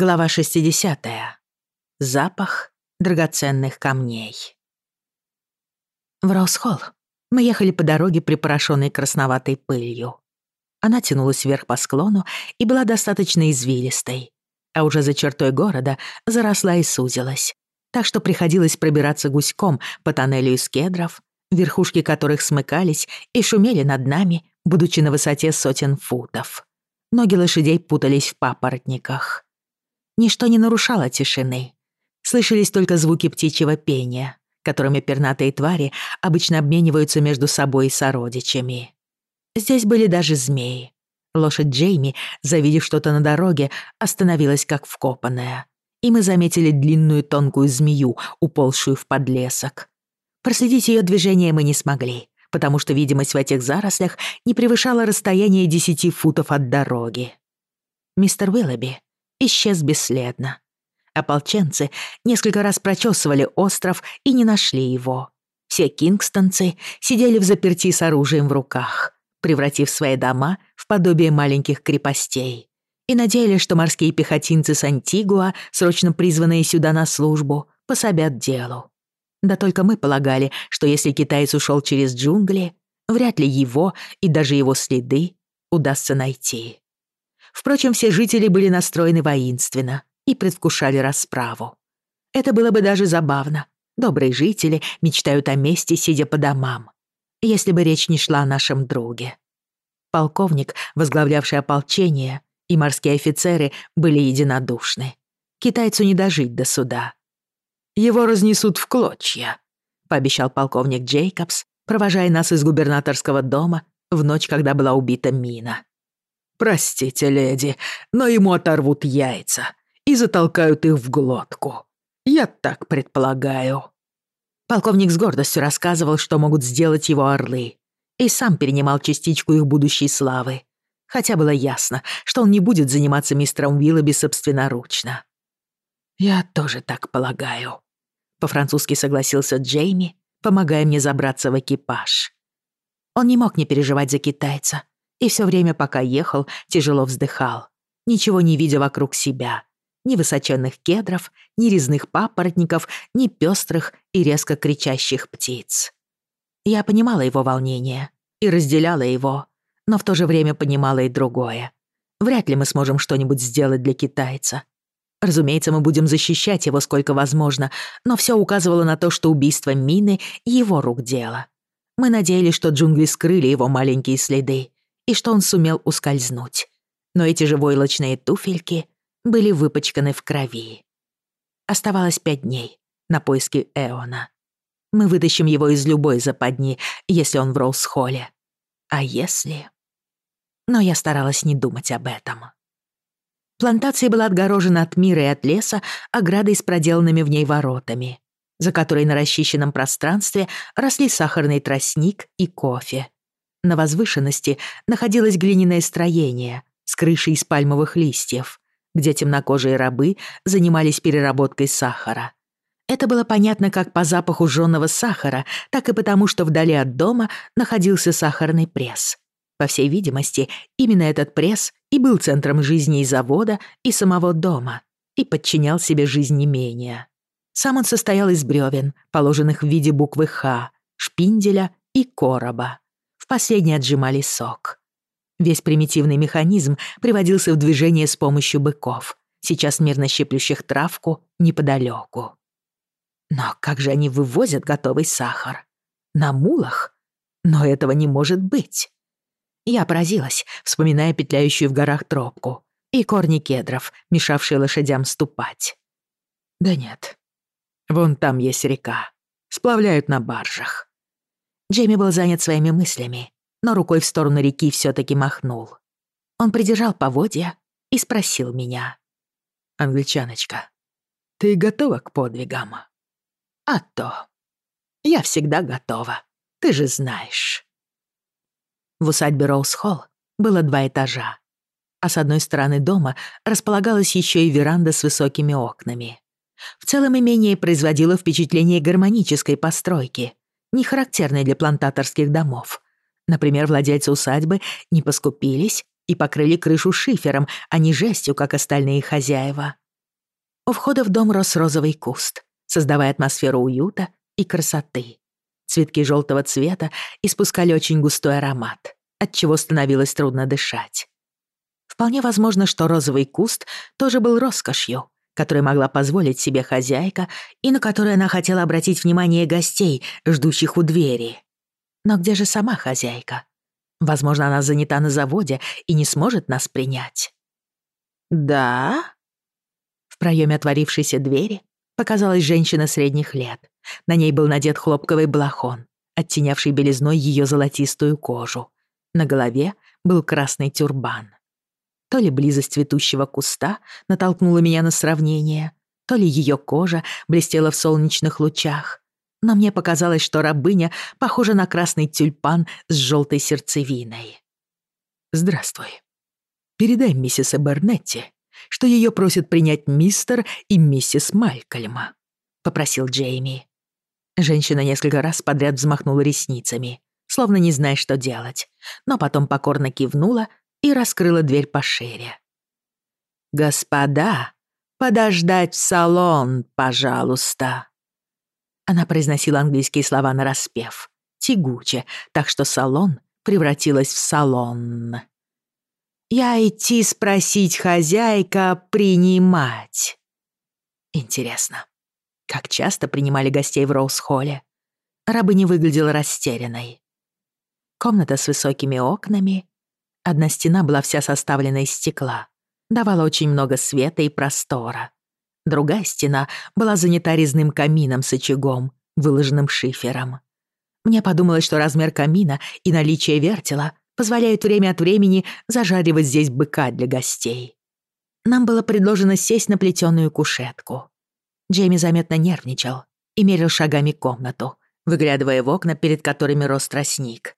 Глава 60. Запах драгоценных камней. В Роусхолл мы ехали по дороге, припорошенной красноватой пылью. Она тянулась вверх по склону и была достаточно извилистой, а уже за чертой города заросла и сузилась, так что приходилось пробираться гуськом по тоннелю из кедров, верхушки которых смыкались и шумели над нами, будучи на высоте сотен футов. Ноги лошадей путались в папоротниках. Ничто не нарушало тишины. Слышались только звуки птичьего пения, которыми пернатые твари обычно обмениваются между собой и сородичами. Здесь были даже змеи. Лошадь Джейми, завидев что-то на дороге, остановилась как вкопанная. И мы заметили длинную тонкую змею, уползшую в подлесок. Проследить ее движение мы не смогли, потому что видимость в этих зарослях не превышала расстояние десяти футов от дороги. Мистер Уиллоби исчез бесследно. Ополченцы несколько раз прочесывали остров и не нашли его. Все кингстонцы сидели в заперти с оружием в руках, превратив свои дома в подобие маленьких крепостей, и надеялись, что морские пехотинцы с Антигуа, срочно призванные сюда на службу, пособят делу. Да только мы полагали, что если китаец ушел через джунгли, вряд ли его и даже его следы удастся найти. Впрочем, все жители были настроены воинственно и предвкушали расправу. Это было бы даже забавно. Добрые жители мечтают о мести, сидя по домам. Если бы речь не шла о нашем друге. Полковник, возглавлявший ополчение, и морские офицеры были единодушны. Китайцу не дожить до суда. «Его разнесут в клочья», — пообещал полковник Джейкобс, провожая нас из губернаторского дома в ночь, когда была убита Мина. «Простите, леди, но ему оторвут яйца и затолкают их в глотку. Я так предполагаю». Полковник с гордостью рассказывал, что могут сделать его орлы, и сам перенимал частичку их будущей славы, хотя было ясно, что он не будет заниматься мистером Уиллоби собственноручно. «Я тоже так полагаю», — по-французски согласился Джейми, помогая мне забраться в экипаж. Он не мог не переживать за китайца, и все время, пока ехал, тяжело вздыхал, ничего не видя вокруг себя. Ни высоченных кедров, ни резных папоротников, ни пестрых и резко кричащих птиц. Я понимала его волнение и разделяла его, но в то же время понимала и другое. Вряд ли мы сможем что-нибудь сделать для китайца. Разумеется, мы будем защищать его сколько возможно, но все указывало на то, что убийство Мины — его рук дело. Мы надеялись, что джунгли скрыли его маленькие следы, и что он сумел ускользнуть. Но эти же войлочные туфельки были выпачканы в крови. Оставалось пять дней на поиски Эона. Мы вытащим его из любой западни, если он в Роуз-холле. А если... Но я старалась не думать об этом. Плантация была отгорожена от мира и от леса оградой с проделанными в ней воротами, за которой на расчищенном пространстве росли сахарный тростник и кофе. На возвышенности находилось глиняное строение с крышей из пальмовых листьев, где темнокожие рабы занимались переработкой сахара. Это было понятно как по запаху жжёного сахара, так и потому, что вдали от дома находился сахарный пресс. По всей видимости, именно этот пресс и был центром жизни и завода, и самого дома, и подчинял себе жизнь имения. Сам он состоял из бревен, положенных в виде буквы «Х», шпинделя и короба последние отжимали сок. Весь примитивный механизм приводился в движение с помощью быков, сейчас мирно щиплющих травку неподалеку. Но как же они вывозят готовый сахар? На мулах? Но этого не может быть. Я поразилась, вспоминая петляющую в горах тропку и корни кедров, мешавшие лошадям ступать. Да нет. Вон там есть река. Сплавляют на баржах. Джейми был занят своими мыслями, но рукой в сторону реки все таки махнул. Он придержал поводья и спросил меня. «Англичаночка, ты готова к подвигам?» «А то. Я всегда готова, ты же знаешь». В усадьбе Роуз-Холл было два этажа, а с одной стороны дома располагалась еще и веранда с высокими окнами. В целом имение производило впечатление гармонической постройки, не характерной для плантаторских домов. Например, владельцы усадьбы не поскупились и покрыли крышу шифером, а не жестью, как остальные хозяева. У входа в дом рос розовый куст, создавая атмосферу уюта и красоты. Цветки желтого цвета испускали очень густой аромат, от чего становилось трудно дышать. Вполне возможно, что розовый куст тоже был роскошью, которой могла позволить себе хозяйка и на которую она хотела обратить внимание гостей, ждущих у двери. Но где же сама хозяйка? Возможно, она занята на заводе и не сможет нас принять. «Да?» В проеме отворившейся двери показалась женщина средних лет. На ней был надет хлопковый балахон, оттенявший белизной ее золотистую кожу. На голове был красный тюрбан. То ли близость цветущего куста натолкнула меня на сравнение, то ли ее кожа блестела в солнечных лучах. Но мне показалось, что рабыня похожа на красный тюльпан с желтой сердцевиной. «Здравствуй. Передай миссис Эбернетти, что ее просят принять мистер и миссис Малькольма», — попросил Джейми. Женщина несколько раз подряд взмахнула ресницами, словно не зная, что делать, но потом покорно кивнула и раскрыла дверь пошире. «Господа, подождать в салон, пожалуйста!» Она произносила английские слова нараспев, тягуче, так что салон превратилась в салон. «Я идти спросить хозяйка принимать». Интересно, как часто принимали гостей в Роуз-холле? Рабы не выглядела растерянной. Комната с высокими окнами Одна стена была вся составлена из стекла, давала очень много света и простора. Другая стена была занята резным камином с очагом, выложенным шифером. Мне подумалось, что размер камина и наличие вертела позволяют время от времени зажаривать здесь быка для гостей. Нам было предложено сесть на плетеную кушетку. Джейми заметно нервничал и мерил шагами комнату, выглядывая в окна, перед которыми рос тростник.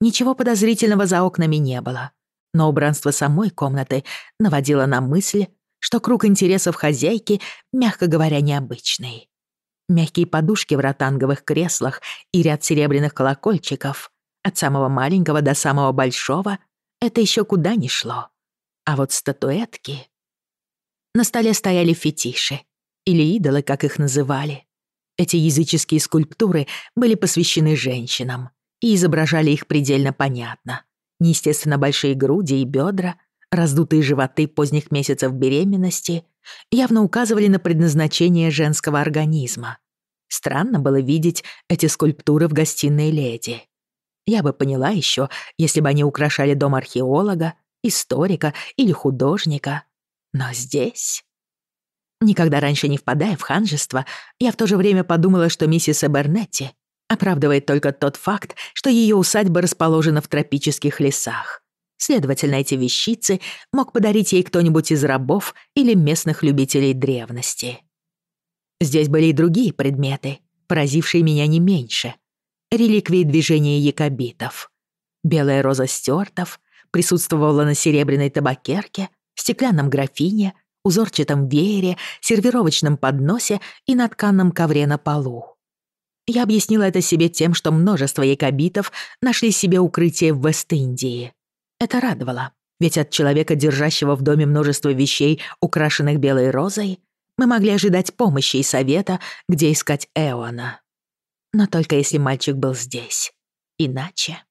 Ничего подозрительного за окнами не было, но убранство самой комнаты наводило на мысль, что круг интересов хозяйки, мягко говоря, необычный. Мягкие подушки в ротанговых креслах и ряд серебряных колокольчиков, от самого маленького до самого большого, это еще куда ни шло. А вот статуэтки... На столе стояли фетиши, или идолы, как их называли. Эти языческие скульптуры были посвящены женщинам и изображали их предельно понятно. Неестественно большие груди и бедра, раздутые животы поздних месяцев беременности явно указывали на предназначение женского организма. Странно было видеть эти скульптуры в гостиной леди. Я бы поняла еще, если бы они украшали дом археолога, историка или художника. Но здесь... Никогда раньше не впадая в ханжество, я в то же время подумала, что миссис Эбернетти оправдывает только тот факт, что ее усадьба расположена в тропических лесах. Следовательно, эти вещицы мог подарить ей кто-нибудь из рабов или местных любителей древности. Здесь были и другие предметы, поразившие меня не меньше. Реликвии движения якобитов. Белая роза стюартов присутствовала на серебряной табакерке, стеклянном графине, узорчатом веере, сервировочном подносе и на тканном ковре на полу. Я объяснила это себе тем, что множество якобитов нашли себе укрытие в Вест-Индии. Это радовало, ведь от человека, держащего в доме множество вещей, украшенных белой розой, мы могли ожидать помощи и совета, где искать Эона. Но только если мальчик был здесь. Иначе...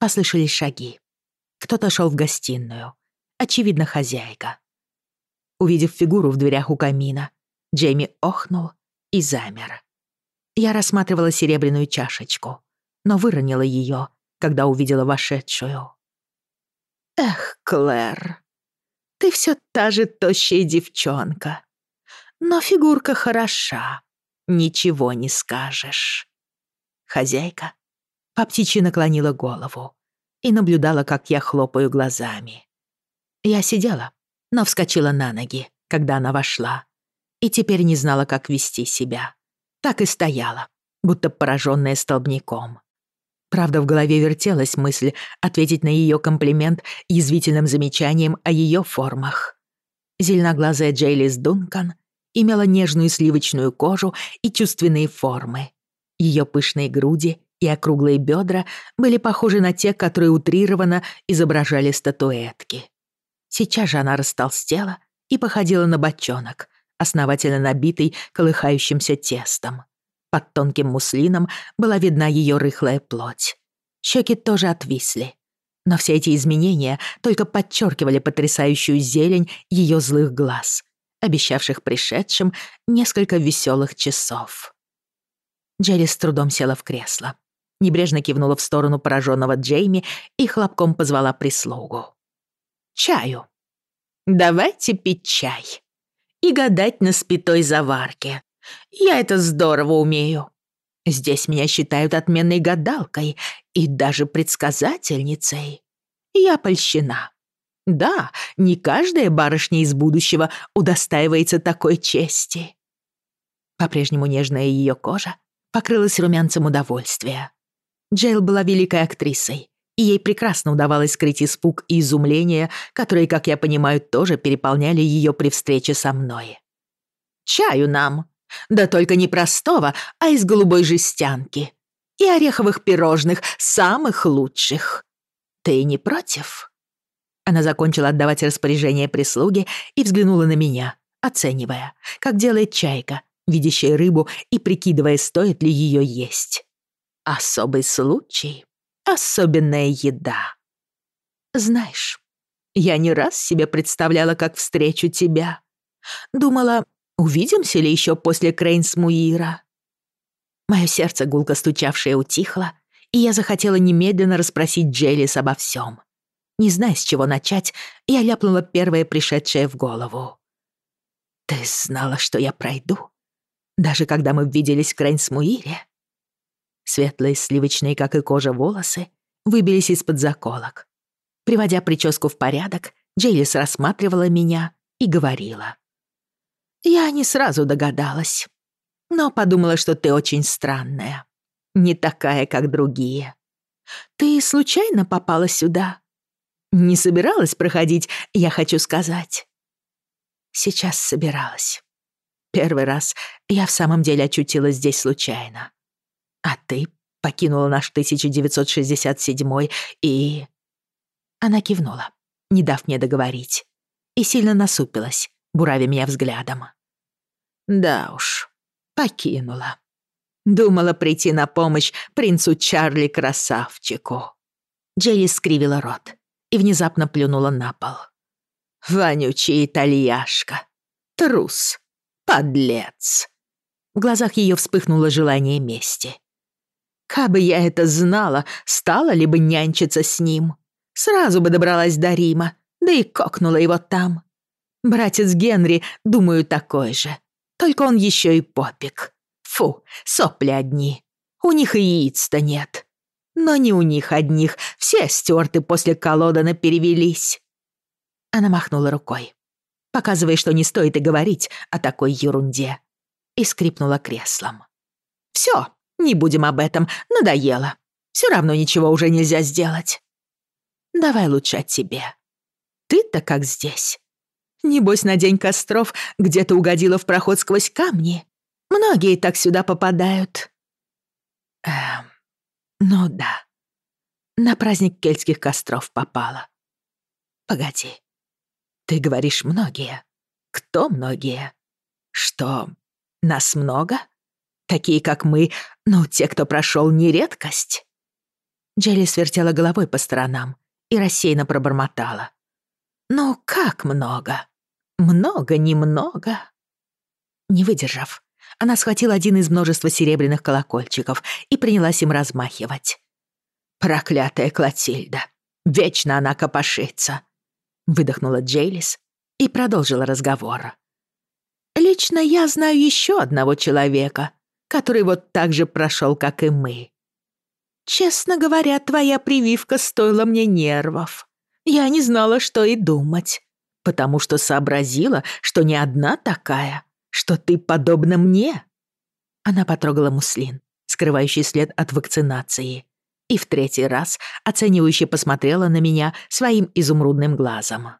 Послышались шаги. Кто-то шел в гостиную. Очевидно, хозяйка. Увидев фигуру в дверях у камина, Джейми охнул и замер. Я рассматривала серебряную чашечку, но выронила ее, когда увидела вошедшую. «Эх, Клэр, ты все та же тощая девчонка. Но фигурка хороша, ничего не скажешь». Хозяйка по птичьи наклонила голову и наблюдала, как я хлопаю глазами. Я сидела, но вскочила на ноги, когда она вошла, и теперь не знала, как вести себя так и стояла, будто пораженная столбняком. Правда, в голове вертелась мысль ответить на ее комплимент язвительным замечанием о ее формах. Зеленоглазая Джейлис Дункан имела нежную сливочную кожу и чувственные формы. Ее пышные груди и округлые бедра были похожи на те, которые утрированно изображали статуэтки. Сейчас же она растолстела и походила на бочонок, основательно набитый колыхающимся тестом. Под тонким муслином была видна ее рыхлая плоть. Щеки тоже отвисли. Но все эти изменения только подчеркивали потрясающую зелень ее злых глаз, обещавших пришедшим несколько веселых часов. Джерри с трудом села в кресло, небрежно кивнула в сторону пораженного Джейми и хлопком позвала прислугу. «Чаю. Давайте пить чай. И гадать на спитой заварке. Я это здорово умею. Здесь меня считают отменной гадалкой и даже предсказательницей. Я польщена. Да, не каждая барышня из будущего удостаивается такой чести. По-прежнему нежная ее кожа покрылась румянцем удовольствия. Джейл была великой актрисой, и ей прекрасно удавалось скрыть испуг и изумление, которые, как я понимаю, тоже переполняли ее при встрече со мной. «Чаю нам!» Да только не простого, а из голубой жестянки. И ореховых пирожных, самых лучших. Ты не против?» Она закончила отдавать распоряжение прислуги и взглянула на меня, оценивая, как делает чайка, видящая рыбу и прикидывая, стоит ли ее есть. «Особый случай, особенная еда. Знаешь, я не раз себе представляла, как встречу тебя. Думала, Увидимся ли еще после Крейнсмуира?» Мое сердце, гулко стучавшее, утихло, и я захотела немедленно расспросить Джеллис обо всем. Не зная, с чего начать, я ляпнула первое пришедшее в голову. «Ты знала, что я пройду? Даже когда мы виделись в Крейнсмуире?» Светлые, сливочные, как и кожа, волосы выбились из-под заколок. Приводя прическу в порядок, Джейлис рассматривала меня и говорила. Я не сразу догадалась, но подумала, что ты очень странная. Не такая, как другие. Ты случайно попала сюда? Не собиралась проходить, я хочу сказать. Сейчас собиралась. Первый раз я в самом деле очутилась здесь случайно. А ты покинула наш 1967 и... Она кивнула, не дав мне договорить, и сильно насупилась, буравя меня взглядом. Да уж, покинула. Думала прийти на помощь принцу Чарли-красавчику. Джейли скривила рот и внезапно плюнула на пол. Вонючий итальяшка. Трус. Подлец. В глазах ее вспыхнуло желание мести. Кабы я это знала, стала ли бы нянчиться с ним. Сразу бы добралась до Рима, да и кокнула его там. Братец Генри, думаю, такой же. Только он еще и попик. Фу, сопли одни. У них и яиц-то нет. Но не у них одних, все стерты после колодана перевелись. Она махнула рукой, показывая, что не стоит и говорить о такой ерунде, и скрипнула креслом. Все, не будем об этом, надоело. Все равно ничего уже нельзя сделать. Давай лучше о тебе. Ты-то как здесь? Небось, на день костров где-то угодила в проход сквозь камни. Многие так сюда попадают. Эм, ну да. На праздник кельтских костров попала. Погоди. Ты говоришь многие. Кто многие? Что, нас много? Такие, как мы, ну, те, кто прошел, не редкость. Джелли свертела головой по сторонам и рассеянно пробормотала. «Ну, как много?» Много, немного. Не выдержав, она схватила один из множества серебряных колокольчиков и принялась им размахивать. «Проклятая Клотильда! Вечно она копошится!» Выдохнула Джейлис и продолжила разговор. «Лично я знаю еще одного человека, который вот так же прошел, как и мы. Честно говоря, твоя прививка стоила мне нервов. Я не знала, что и думать потому что сообразила, что не одна такая, что ты подобна мне». Она потрогала муслин, скрывающий след от вакцинации, и в третий раз оценивающе посмотрела на меня своим изумрудным глазом.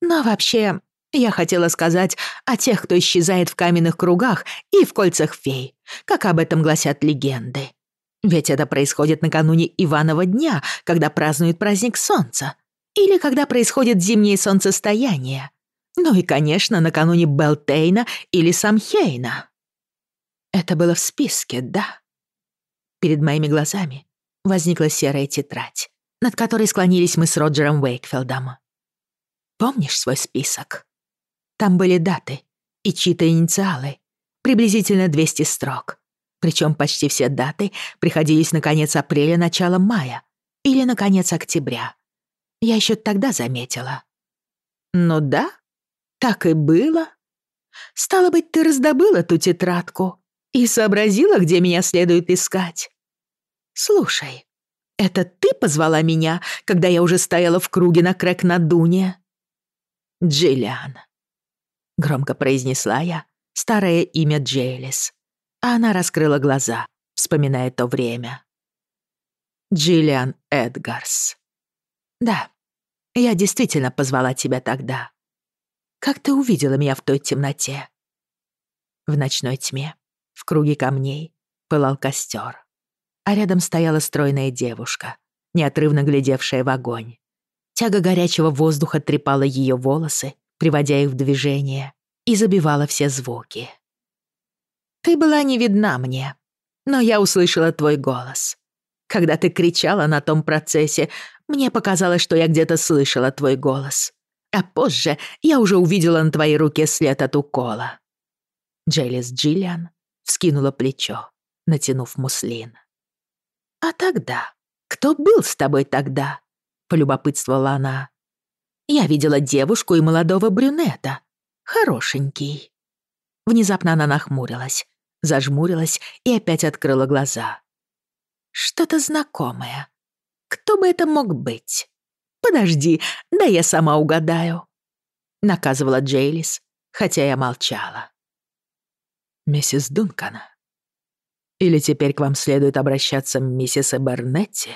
«Но вообще, я хотела сказать о тех, кто исчезает в каменных кругах и в кольцах фей, как об этом гласят легенды. Ведь это происходит накануне Иванова дня, когда празднуют праздник солнца, или когда происходит зимнее солнцестояние. Ну и, конечно, накануне Белтейна или Самхейна. Это было в списке, да? Перед моими глазами возникла серая тетрадь, над которой склонились мы с Роджером Уэйкфилдом. Помнишь свой список? Там были даты и чьи-то инициалы, приблизительно 200 строк. Причем почти все даты приходились на конец апреля, начало мая или на конец октября. Я еще тогда заметила. Ну да, так и было. Стало быть, ты раздобыла ту тетрадку и сообразила, где меня следует искать. Слушай, это ты позвала меня, когда я уже стояла в круге на крэк на дуне? Джиллиан. Громко произнесла я старое имя Джейлис а она раскрыла глаза, вспоминая то время. Джиллиан Эдгарс. Да, я действительно позвала тебя тогда. Как ты увидела меня в той темноте? В ночной тьме, в круге камней, пылал костер, а рядом стояла стройная девушка, неотрывно глядевшая в огонь. Тяга горячего воздуха трепала ее волосы, приводя их в движение, и забивала все звуки. Ты была не видна мне, но я услышала твой голос. Когда ты кричала на том процессе, мне показалось, что я где-то слышала твой голос. А позже я уже увидела на твоей руке след от укола. Джейлис Джиллиан вскинула плечо, натянув муслин. «А тогда? Кто был с тобой тогда?» — полюбопытствовала она. «Я видела девушку и молодого брюнета. Хорошенький». Внезапно она нахмурилась, зажмурилась и опять открыла глаза. «Что-то знакомое. Кто бы это мог быть? Подожди, да я сама угадаю», — наказывала Джейлис, хотя я молчала. «Миссис Дункан, или теперь к вам следует обращаться миссис Эбернетти?»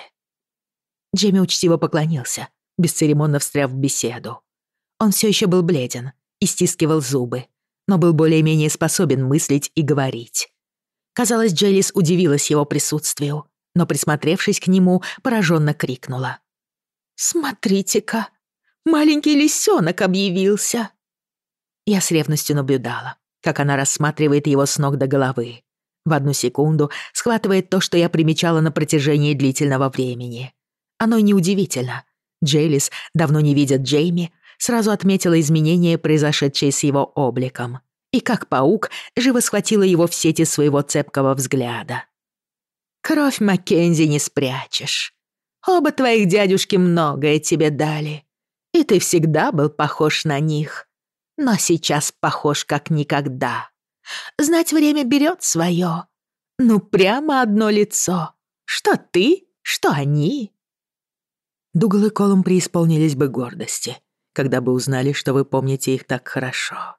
Джейми учтиво поклонился, бесцеремонно встряв в беседу. Он все еще был бледен и стискивал зубы, но был более-менее способен мыслить и говорить. Казалось, Джейлис удивилась его присутствию, но, присмотревшись к нему, пораженно крикнула. «Смотрите-ка, маленький лисенок объявился!» Я с ревностью наблюдала, как она рассматривает его с ног до головы. В одну секунду схватывает то, что я примечала на протяжении длительного времени. Оно неудивительно. Джейлис, давно не видя Джейми, сразу отметила изменения, произошедшие с его обликом, и как паук живо схватила его в сети своего цепкого взгляда. «Кровь Маккензи не спрячешь. Оба твоих дядюшки многое тебе дали, и ты всегда был похож на них, но сейчас похож как никогда. Знать время берет свое. Ну, прямо одно лицо. Что ты, что они». Дугал и Колум преисполнились бы гордости, когда бы узнали, что вы помните их так хорошо».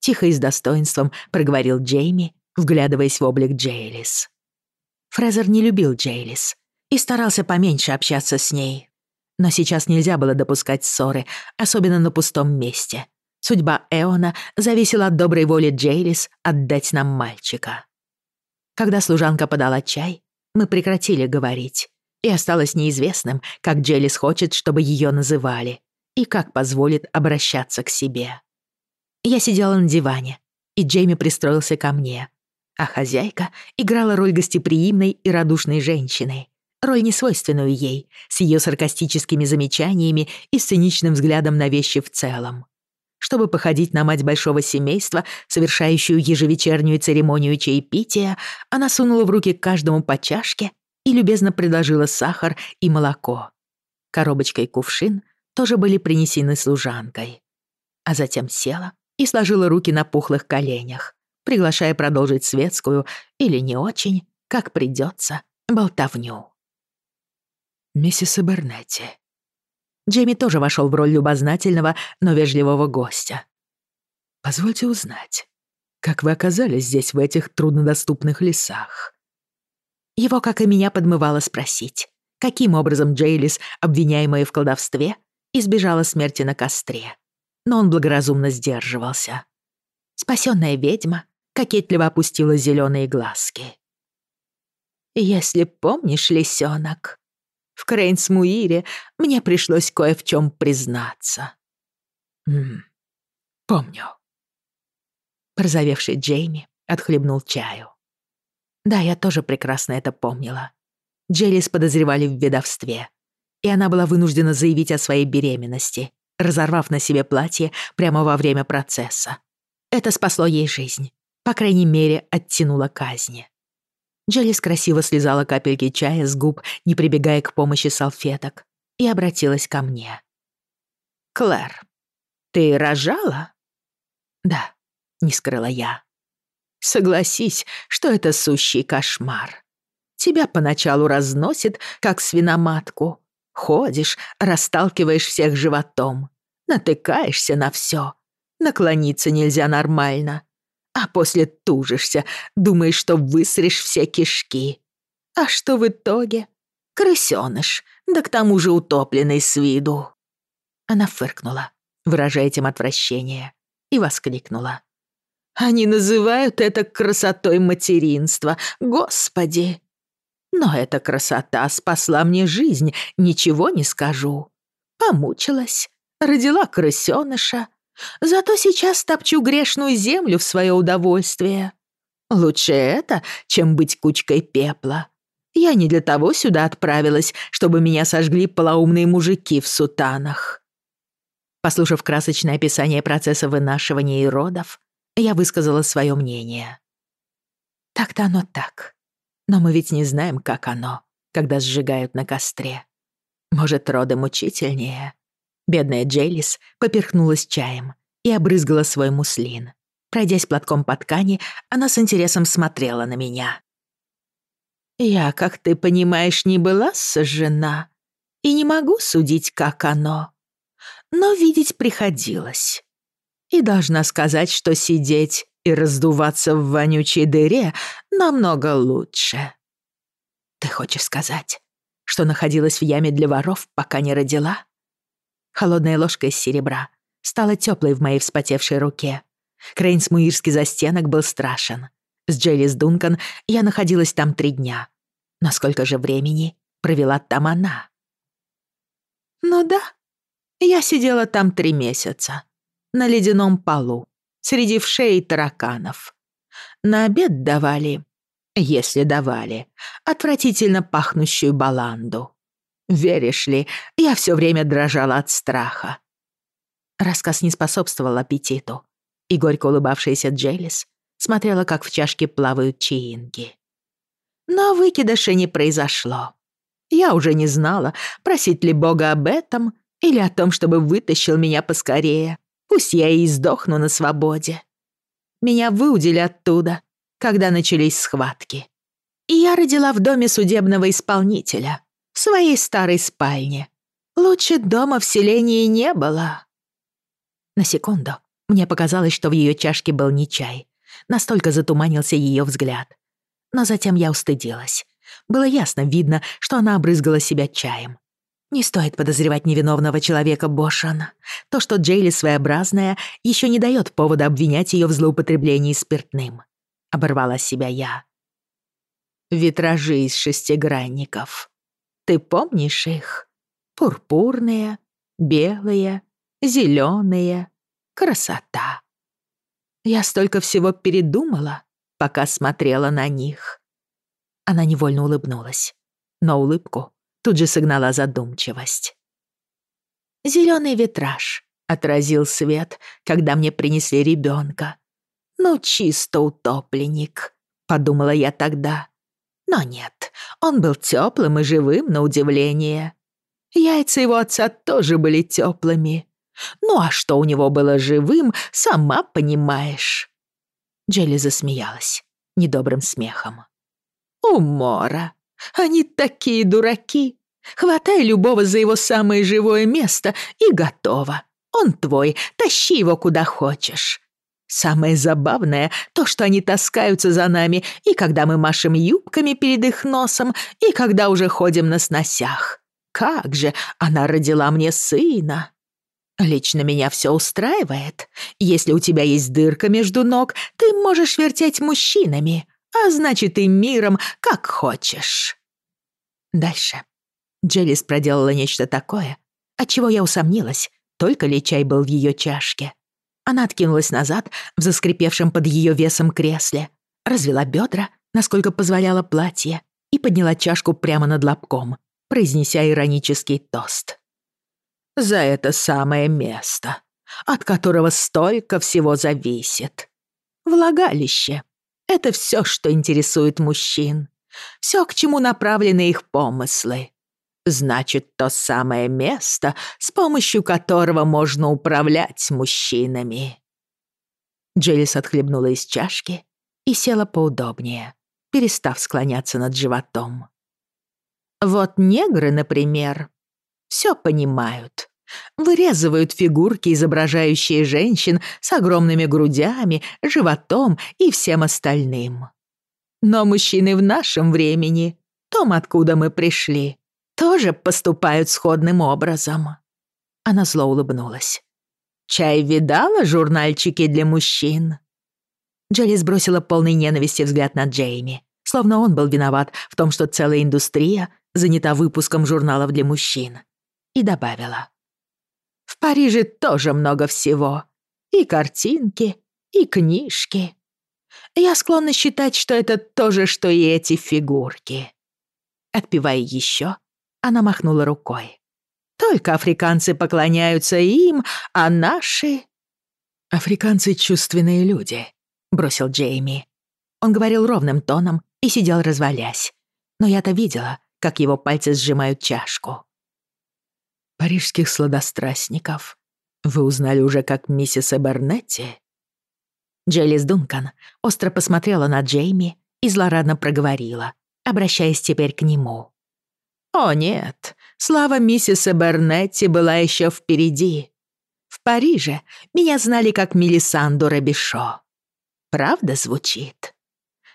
Тихо и с достоинством проговорил Джейми, вглядываясь в облик Джейлис. Фрезер не любил Джейлис и старался поменьше общаться с ней. Но сейчас нельзя было допускать ссоры, особенно на пустом месте. Судьба Эона зависела от доброй воли Джейлис отдать нам мальчика. Когда служанка подала чай, мы прекратили говорить, и осталось неизвестным, как Джейлис хочет, чтобы ее называли и как позволит обращаться к себе. Я сидела на диване, и Джейми пристроился ко мне, а хозяйка играла роль гостеприимной и радушной женщины, роль несвойственную ей, с ее саркастическими замечаниями и циничным взглядом на вещи в целом. Чтобы походить на мать большого семейства, совершающую ежевечернюю церемонию чаепития, она сунула в руки каждому по чашке и любезно предложила сахар и молоко. Коробочка и кувшин тоже были принесены служанкой. А затем села и сложила руки на пухлых коленях, приглашая продолжить светскую или не очень, как придется, болтовню. «Миссис Эбернетти». Джейми тоже вошел в роль любознательного, но вежливого гостя. «Позвольте узнать, как вы оказались здесь в этих труднодоступных лесах?» Его, как и меня, подмывало спросить, каким образом Джейлис, обвиняемая в колдовстве, избежала смерти на костре. Но он благоразумно сдерживался. Спасённая ведьма кокетливо опустила зелёные глазки. «Если помнишь, лисёнок, в Крейнсмуире мне пришлось кое в чём признаться». «М помню». Прозовевший Джейми отхлебнул чаю. Да, я тоже прекрасно это помнила. Джеллис подозревали в ведовстве, и она была вынуждена заявить о своей беременности, разорвав на себе платье прямо во время процесса. Это спасло ей жизнь, по крайней мере, оттянуло казни. Джеллис красиво слезала капельки чая с губ, не прибегая к помощи салфеток, и обратилась ко мне. «Клэр, ты рожала?» «Да», — не скрыла я. «Согласись, что это сущий кошмар. Тебя поначалу разносит, как свиноматку. Ходишь, расталкиваешь всех животом, натыкаешься на всё. Наклониться нельзя нормально. А после тужишься, думаешь, что высрешь все кишки. А что в итоге? Крысёныш, да к тому же утопленный с виду. Она фыркнула, выражая этим отвращение, и воскликнула. «Они называют это красотой материнства, господи!» Но эта красота спасла мне жизнь, ничего не скажу. Помучилась, родила крысёныша, зато сейчас топчу грешную землю в свое удовольствие. Лучше это, чем быть кучкой пепла. Я не для того сюда отправилась, чтобы меня сожгли полоумные мужики в сутанах. Послушав красочное описание процесса вынашивания и родов, я высказала свое мнение. Так-то оно так. Но мы ведь не знаем, как оно, когда сжигают на костре. Может, роды мучительнее. Бедная Джейлис поперхнулась чаем и обрызгала свой муслин. Пройдясь платком по ткани, она с интересом смотрела на меня. «Я, как ты понимаешь, не была сожжена и не могу судить, как оно. Но видеть приходилось. И должна сказать, что сидеть и раздуваться в вонючей дыре намного лучше. Ты хочешь сказать, что находилась в яме для воров, пока не родила? Холодная ложка из серебра стала теплой в моей вспотевшей руке. Крейнсмуирский застенок был страшен. С Джеллис Дункан я находилась там три дня. Но сколько же времени провела там она? Ну да, я сидела там три месяца. На ледяном полу, среди вшей тараканов. На обед давали, если давали, отвратительно пахнущую баланду. Веришь ли, я все время дрожала от страха. Рассказ не способствовал аппетиту, и горько улыбавшаяся Джелис смотрела, как в чашке плавают чаинки. Но выкидыша не произошло. Я уже не знала, просить ли Бога об этом или о том, чтобы вытащил меня поскорее. Пусть я и сдохну на свободе. Меня выудили оттуда, когда начались схватки. И я родила в доме судебного исполнителя, в своей старой спальне. Лучше дома в селении не было. На секунду мне показалось, что в ее чашке был не чай. Настолько затуманился ее взгляд. Но затем я устыдилась. Было ясно видно, что она обрызгала себя чаем. Не стоит подозревать невиновного человека Бошана. То, что Джейли своеобразная, еще не дает повода обвинять ее в злоупотреблении спиртным. Оборвала себя я. Витражи из шестигранников. Ты помнишь их? Пурпурные, белые, зеленые. Красота. Я столько всего передумала, пока смотрела на них. Она невольно улыбнулась, но улыбку тут же согнала задумчивость. Зеленый витраж отразил свет, когда мне принесли ребенка. Ну, чисто утопленник, подумала я тогда. Но нет, он был теплым и живым на удивление. Яйца его отца тоже были теплыми. Ну а что у него было живым, сама понимаешь. Джелли засмеялась недобрым смехом. Умора. Они такие дураки. Хватай любого за его самое живое место и готово. Он твой, тащи его куда хочешь. Самое забавное то, что они таскаются за нами и когда мы машем юбками перед их носом, и когда уже ходим на сносях. Как же, она родила мне сына. Лично меня все устраивает. Если у тебя есть дырка между ног, ты можешь вертеть мужчинами, а значит и миром, как хочешь. Дальше. Джелис проделала нечто такое, от чего я усомнилась, только ли чай был в ее чашке. Она откинулась назад в заскрипевшем под ее весом кресле, развела бедра, насколько позволяло платье, и подняла чашку прямо над лобком, произнеся иронический тост. «За это самое место, от которого столько всего зависит. Влагалище — это все, что интересует мужчин, все, к чему направлены их помыслы. Значит, то самое место, с помощью которого можно управлять мужчинами». Джелис отхлебнула из чашки и села поудобнее, перестав склоняться над животом. Вот негры, например, все понимают. Вырезывают фигурки, изображающие женщин с огромными грудями, животом и всем остальным. Но мужчины в нашем времени, том, откуда мы пришли, тоже поступают сходным образом. Она зло улыбнулась. «Чай видала журнальчики для мужчин?» Джелли сбросила полный ненависти взгляд на Джейми, словно он был виноват в том, что целая индустрия занята выпуском журналов для мужчин. И добавила. «В Париже тоже много всего. И картинки, и книжки. Я склонна считать, что это то же, что и эти фигурки». Отпивая еще, она махнула рукой. «Только африканцы поклоняются им, а наши...» «Африканцы — чувственные люди», — бросил Джейми. Он говорил ровным тоном и сидел развалясь. Но я-то видела, как его пальцы сжимают чашку. «Парижских сладострастников вы узнали уже как миссис Эбернетти?» Джеллис Дункан остро посмотрела на Джейми и злорадно проговорила, обращаясь теперь к нему. «О нет, слава миссис Эбернетти была еще впереди. В Париже меня знали как Мелисанду Рабишо. Правда звучит?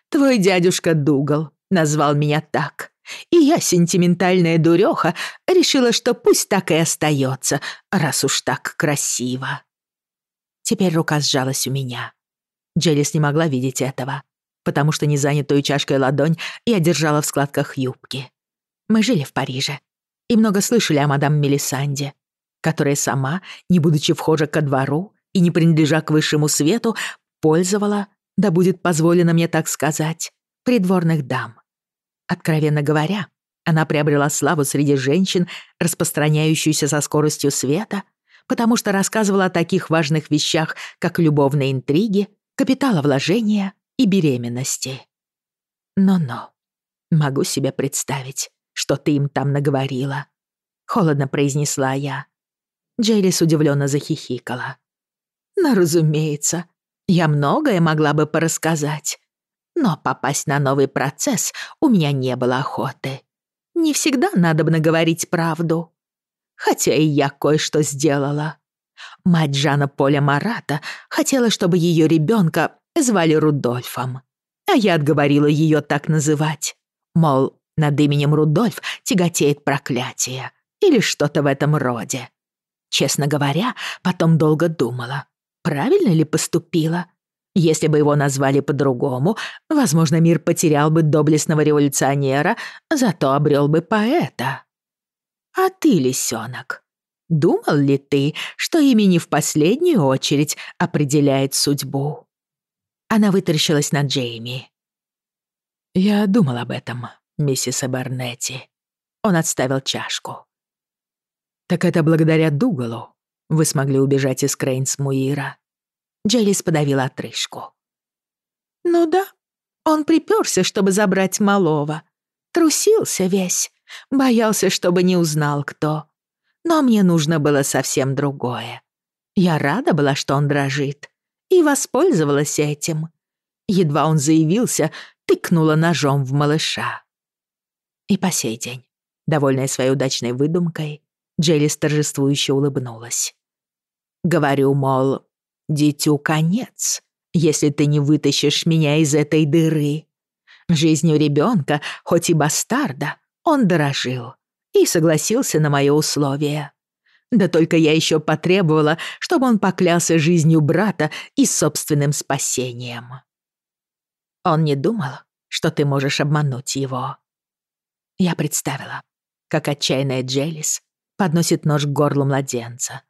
Твой дядюшка Дугал назвал меня так, и я, сентиментальная дуреха, решила, что пусть так и остается, раз уж так красиво. Теперь рука сжалась у меня. Джеллис не могла видеть этого, потому что незанятую чашкой ладонь я держала в складках юбки. Мы жили в Париже и много слышали о мадам Мелисанде, которая сама, не будучи вхожа ко двору и не принадлежа к высшему свету, пользовала, да будет позволено мне так сказать, придворных дам. Откровенно говоря, она приобрела славу среди женщин, распространяющуюся со скоростью света, потому что рассказывала о таких важных вещах, как любовные интриги, капиталовложения и беременности. Но-но, могу себе представить, что ты им там наговорила. Холодно произнесла я. Джейлис удивленно захихикала. «Ну, разумеется, я многое могла бы порассказать. Но попасть на новый процесс у меня не было охоты. Не всегда надо бы наговорить правду. Хотя и я кое-что сделала. Мать Жана Поля Марата хотела, чтобы ее ребенка звали Рудольфом. А я отговорила ее так называть. Мол, над именем Рудольф тяготеет проклятие. Или что-то в этом роде. Честно говоря, потом долго думала, правильно ли поступила. Если бы его назвали по-другому, возможно, мир потерял бы доблестного революционера, зато обрел бы поэта. А ты, лисенок, думал ли ты, что имя не в последнюю очередь определяет судьбу? Она вытаращилась на Джейми. Я думал об этом, миссис Абернетти. Он отставил чашку. «Так это благодаря Дугалу вы смогли убежать из Крейнсмуира?» Джеллис подавила отрыжку. «Ну да, он припёрся, чтобы забрать малого. Трусился весь, боялся, чтобы не узнал кто. Но мне нужно было совсем другое. Я рада была, что он дрожит, и воспользовалась этим. Едва он заявился, тыкнула ножом в малыша. И по сей день, довольная своей удачной выдумкой, Джеллис торжествующе улыбнулась. Говорю, мол, дитю конец, если ты не вытащишь меня из этой дыры. Жизнью ребенка, хоть и бастарда, он дорожил и согласился на мои условия. Да только я еще потребовала, чтобы он поклялся жизнью брата и собственным спасением. Он не думал, что ты можешь обмануть его. Я представила, как отчаянная Джелис подносит нож к горлу младенца.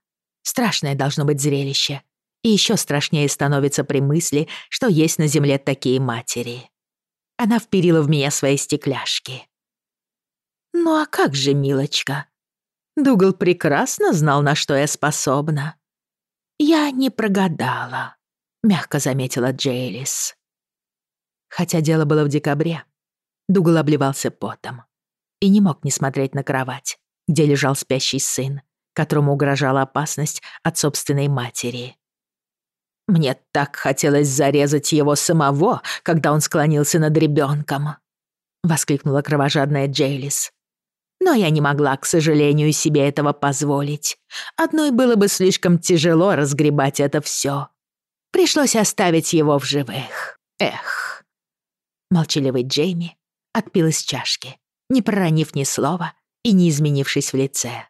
Страшное должно быть зрелище. И еще страшнее становится при мысли, что есть на земле такие матери. Она вперила в меня свои стекляшки. «Ну а как же, милочка? Дугал прекрасно знал, на что я способна. Я не прогадала», — мягко заметила Джейлис. Хотя дело было в декабре, Дугал обливался потом и не мог не смотреть на кровать, где лежал спящий сын, которому угрожала опасность от собственной матери. Мне так хотелось зарезать его самого, когда он склонился над ребенком, воскликнула кровожадная Джейлис. Но я не могла, к сожалению, себе этого позволить. Одной было бы слишком тяжело разгребать это все. Пришлось оставить его в живых. Эх. Молчаливый Джейми отпил из чашки, не проронив ни слова и не изменившись в лице.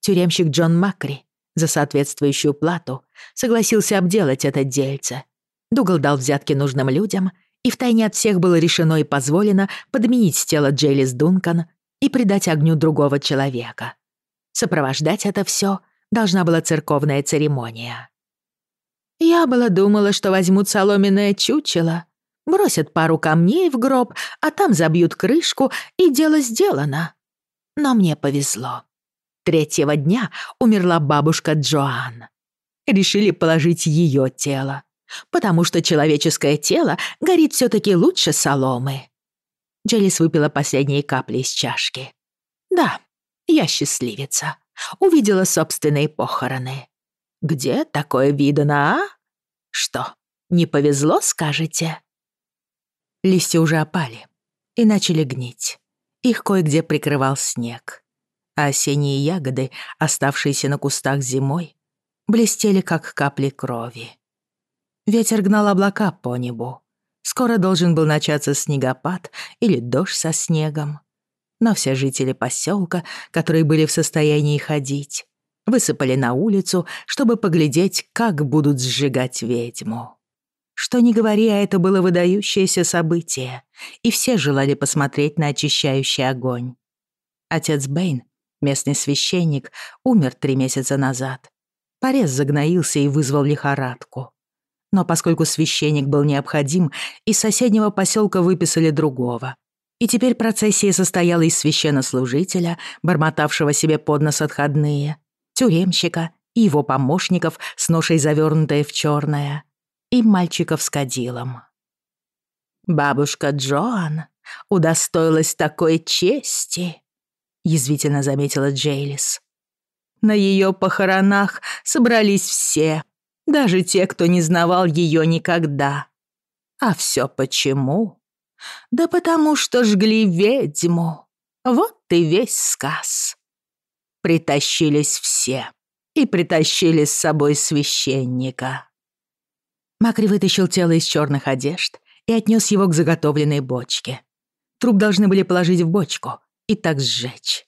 Тюремщик Джон Макри за соответствующую плату согласился обделать это дельце. Дугал дал взятки нужным людям, и втайне от всех было решено и позволено подменить тело Джейлис Дункан и придать огню другого человека. Сопровождать это все должна была церковная церемония. Я было думала, что возьмут соломенное чучело, бросят пару камней в гроб, а там забьют крышку, и дело сделано. Но мне повезло. Третьего дня умерла бабушка Джоан. Решили положить ее тело, потому что человеческое тело горит все таки лучше соломы. Джелис выпила последние капли из чашки. Да, я счастливица. Увидела собственные похороны. Где такое видано, а? Что, не повезло, скажете? Листья уже опали и начали гнить. Их кое-где прикрывал снег а осенние ягоды, оставшиеся на кустах зимой, блестели, как капли крови. Ветер гнал облака по небу. Скоро должен был начаться снегопад или дождь со снегом. Но все жители поселка, которые были в состоянии ходить, высыпали на улицу, чтобы поглядеть, как будут сжигать ведьму. Что ни говори, а это было выдающееся событие, и все желали посмотреть на очищающий огонь. Отец Бэйн Местный священник умер три месяца назад. Порез загноился и вызвал лихорадку. Но поскольку священник был необходим, из соседнего поселка выписали другого. И теперь процессия состояла из священнослужителя, бормотавшего себе под нос отходные, тюремщика и его помощников с ношей завернутая в черное, и мальчиков с кадилом. Бабушка Джоан удостоилась такой чести, язвительно заметила Джейлис. На ее похоронах собрались все, даже те, кто не знавал ее никогда. А все почему? Да потому что жгли ведьму. Вот и весь сказ. Притащились все. И притащили с собой священника. Макри вытащил тело из черных одежд и отнес его к заготовленной бочке. Труп должны были положить в бочку, и так сжечь.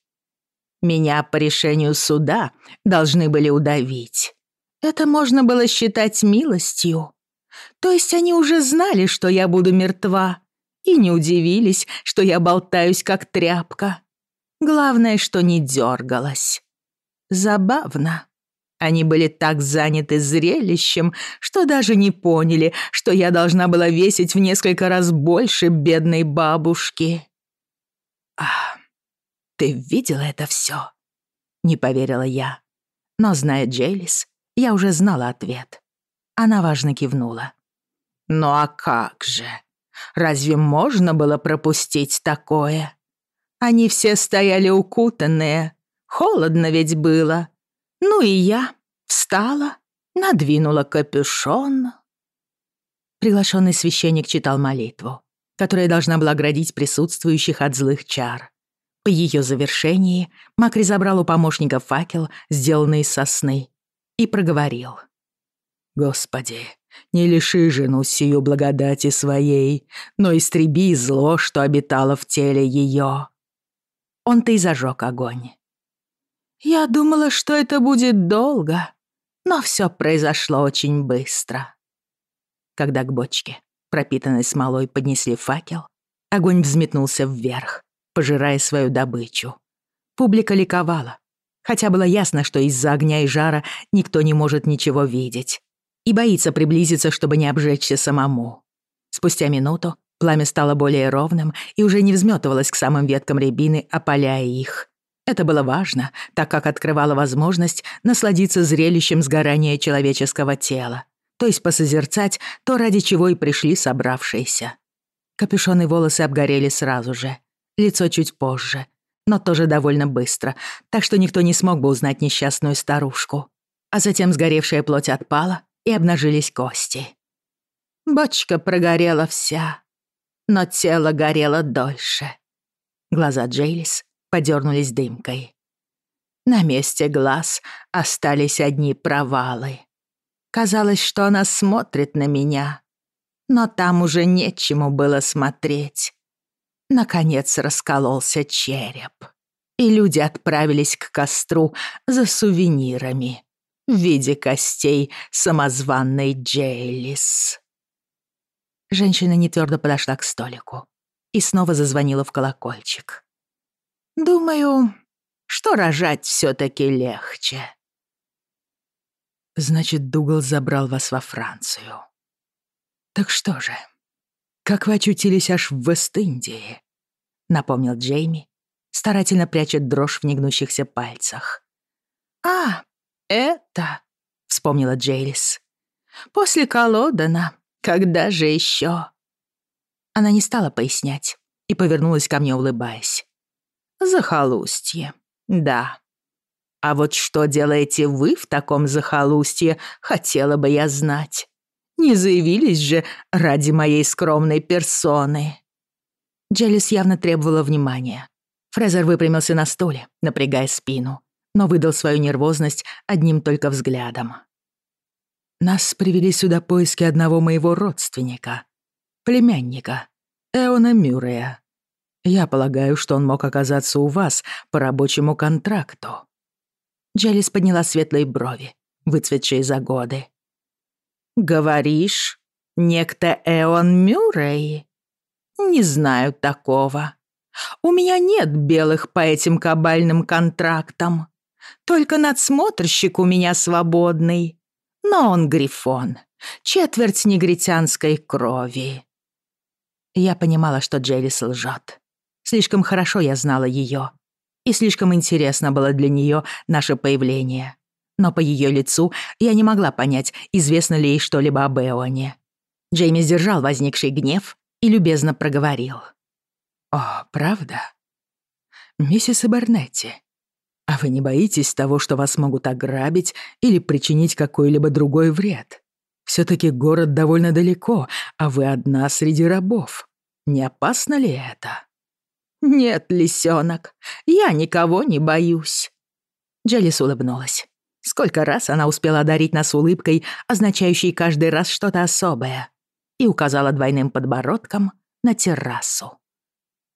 Меня по решению суда должны были удавить. Это можно было считать милостью. То есть они уже знали, что я буду мертва, и не удивились, что я болтаюсь как тряпка. Главное, что не дергалась. Забавно. Они были так заняты зрелищем, что даже не поняли, что я должна была весить в несколько раз больше бедной бабушки. Ах, «Ты видела это все? Не поверила я. Но, зная Джейлис, я уже знала ответ. Она важно кивнула. «Ну а как же? Разве можно было пропустить такое? Они все стояли укутанные. Холодно ведь было. Ну и я встала, надвинула капюшон». Приглашенный священник читал молитву, которая должна была оградить присутствующих от злых чар. По ее завершении Макри забрал у помощника факел, сделанный из сосны, и проговорил. «Господи, не лиши жену сию благодати своей, но истреби зло, что обитало в теле ее». Он-то и зажег огонь. «Я думала, что это будет долго, но все произошло очень быстро». Когда к бочке, пропитанной смолой, поднесли факел, огонь взметнулся вверх, пожирая свою добычу. Публика ликовала, хотя было ясно, что из-за огня и жара никто не может ничего видеть. и боится приблизиться, чтобы не обжечься самому. Спустя минуту пламя стало более ровным и уже не взметывалось к самым веткам рябины, опаляя их. Это было важно, так как открывало возможность насладиться зрелищем сгорания человеческого тела, то есть посозерцать то, ради чего и пришли собравшиеся. Капюшоны волосы обгорели сразу же, лицо чуть позже, но тоже довольно быстро, так что никто не смог бы узнать несчастную старушку. А затем сгоревшая плоть отпала, и обнажились кости. Бочка прогорела вся, но тело горело дольше. Глаза Джейлис подернулись дымкой. На месте глаз остались одни провалы. Казалось, что она смотрит на меня, но там уже нечему было смотреть. Наконец раскололся череп, и люди отправились к костру за сувенирами в виде костей самозванной Джейлис. Женщина нетвёрдо подошла к столику и снова зазвонила в колокольчик. «Думаю, что рожать всё-таки легче». «Значит, Дугал забрал вас во Францию. Так что же, как вы очутились аж в Вест-Индии?» — напомнил Джейми, старательно пряча дрожь в негнущихся пальцах. «А, это...» — вспомнила Джейлис. «После Колодана когда же еще? Она не стала пояснять и повернулась ко мне, улыбаясь. «Захолустье, да. А вот что делаете вы в таком захолустье, хотела бы я знать. Не заявились же ради моей скромной персоны». Джелис явно требовала внимания. Фрезер выпрямился на стуле, напрягая спину, но выдал свою нервозность одним только взглядом. Нас привели сюда поиски одного моего родственника, племянника, Эона Мюррея. Я полагаю, что он мог оказаться у вас по рабочему контракту». Джелис подняла светлые брови, выцветшие за годы. «Говоришь, некто Эон Мюррей? Не знаю такого. У меня нет белых по этим кабальным контрактам. Только надсмотрщик у меня свободный. Но он грифон, четверть негритянской крови. Я понимала, что Джеррис лжет. Слишком хорошо я знала ее, и слишком интересно было для нее наше появление. Но по ее лицу я не могла понять, известно ли ей что-либо об Эоне. Джейми сдержал возникший гнев и любезно проговорил. «О, правда? Миссис Эбернетти, а вы не боитесь того, что вас могут ограбить или причинить какой-либо другой вред? Все-таки город довольно далеко, а вы одна среди рабов. Не опасно ли это? Нет, лисенок, я никого не боюсь. Джелис улыбнулась. Сколько раз она успела одарить нас улыбкой, означающей каждый раз что-то особое, и указала двойным подбородком на террасу.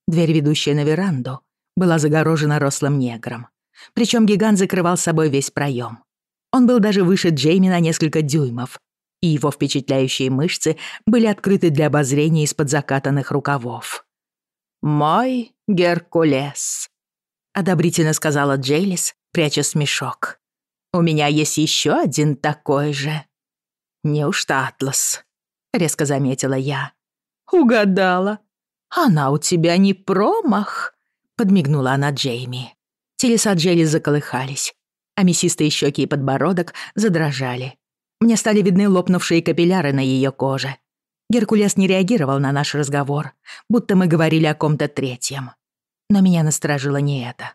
Дверь, ведущая на веранду, была загорожена рослым негром, причем гигант закрывал собой весь проем. Он был даже выше Джейми на несколько дюймов, и его впечатляющие мышцы были открыты для обозрения из-под закатанных рукавов. «Мой Геркулес», — одобрительно сказала Джейлис, пряча смешок. «У меня есть еще один такой же». «Неужто Атлас?» — резко заметила я. «Угадала. Она у тебя не промах», — подмигнула она Джейми. Телеса Джелли заколыхались, а мясистые щеки и подбородок задрожали. Мне стали видны лопнувшие капилляры на ее коже. Геркулес не реагировал на наш разговор, будто мы говорили о ком-то третьем. Но меня насторожило не это.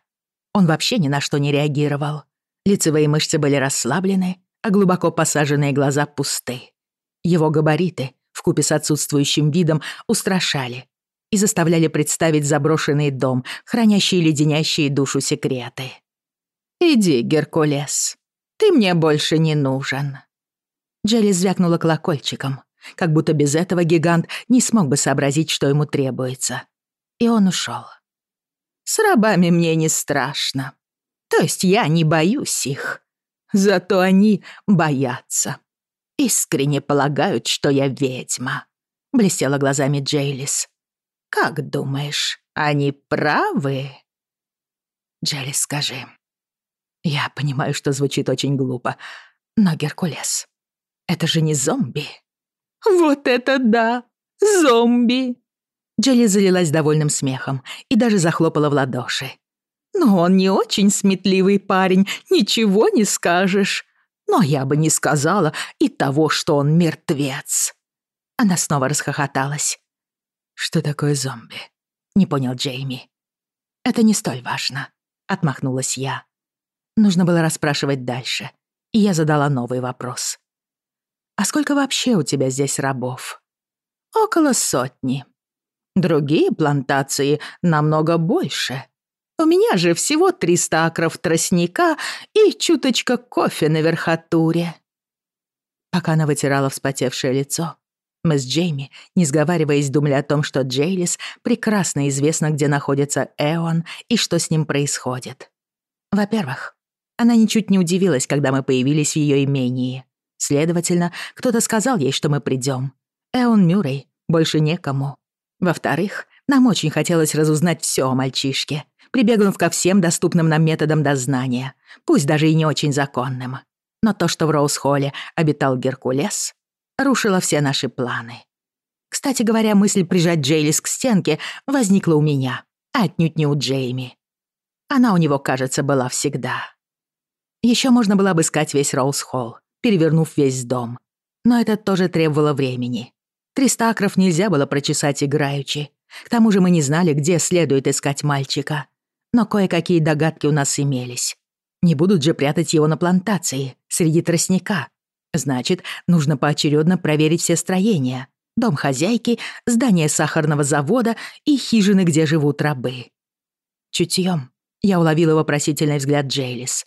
Он вообще ни на что не реагировал. Лицевые мышцы были расслаблены, а глубоко посаженные глаза пусты. Его габариты, вкупе с отсутствующим видом, устрашали, и заставляли представить заброшенный дом, хранящий леденящие душу секреты. «Иди, Геркулес, ты мне больше не нужен». Джелли звякнула колокольчиком, как будто без этого гигант не смог бы сообразить, что ему требуется. И он ушел. «С рабами мне не страшно. То есть я не боюсь их. Зато они боятся. Искренне полагают, что я ведьма», — блестела глазами Джейлис. Как думаешь, они правы?» «Джелли, скажи. Я понимаю, что звучит очень глупо, но Геркулес, Это же не зомби. Вот это да! Зомби! Джелли залилась довольным смехом и даже захлопала в ладоши. «Но он не очень сметливый парень, ничего не скажешь. Но я бы не сказала и того, что он мертвец». Она снова расхохоталась. «Что такое зомби?» — не понял Джейми. «Это не столь важно», — отмахнулась я. Нужно было расспрашивать дальше, и я задала новый вопрос. «А сколько вообще у тебя здесь рабов?» «Около сотни», Другие плантации намного больше. У меня же всего 300 акров тростника и чуточка кофе на верхотуре». Пока она вытирала вспотевшее лицо, мы с Джейми, не сговариваясь, думали о том, что Джейлис прекрасно известно, где находится Эон и что с ним происходит. Во-первых, она ничуть не удивилась, когда мы появились в ее имении. Следовательно, кто-то сказал ей, что мы придем. Эон Мюррей больше некому. Во-вторых, нам очень хотелось разузнать все о мальчишке, прибегнув ко всем доступным нам методам дознания, пусть даже и не очень законным. Но то, что в Роуз-Холле обитал Геркулес, рушило все наши планы. Кстати говоря, мысль прижать Джейлис к стенке возникла у меня, а отнюдь не у Джейми. Она у него, кажется, была всегда. Еще можно было обыскать весь Роуз-Холл, перевернув весь дом. Но это тоже требовало времени. Триста акров нельзя было прочесать играючи. К тому же мы не знали, где следует искать мальчика. Но кое-какие догадки у нас имелись. Не будут же прятать его на плантации, среди тростника. Значит, нужно поочередно проверить все строения. Дом хозяйки, здание сахарного завода и хижины, где живут рабы. Чутьем я уловила вопросительный взгляд Джейлис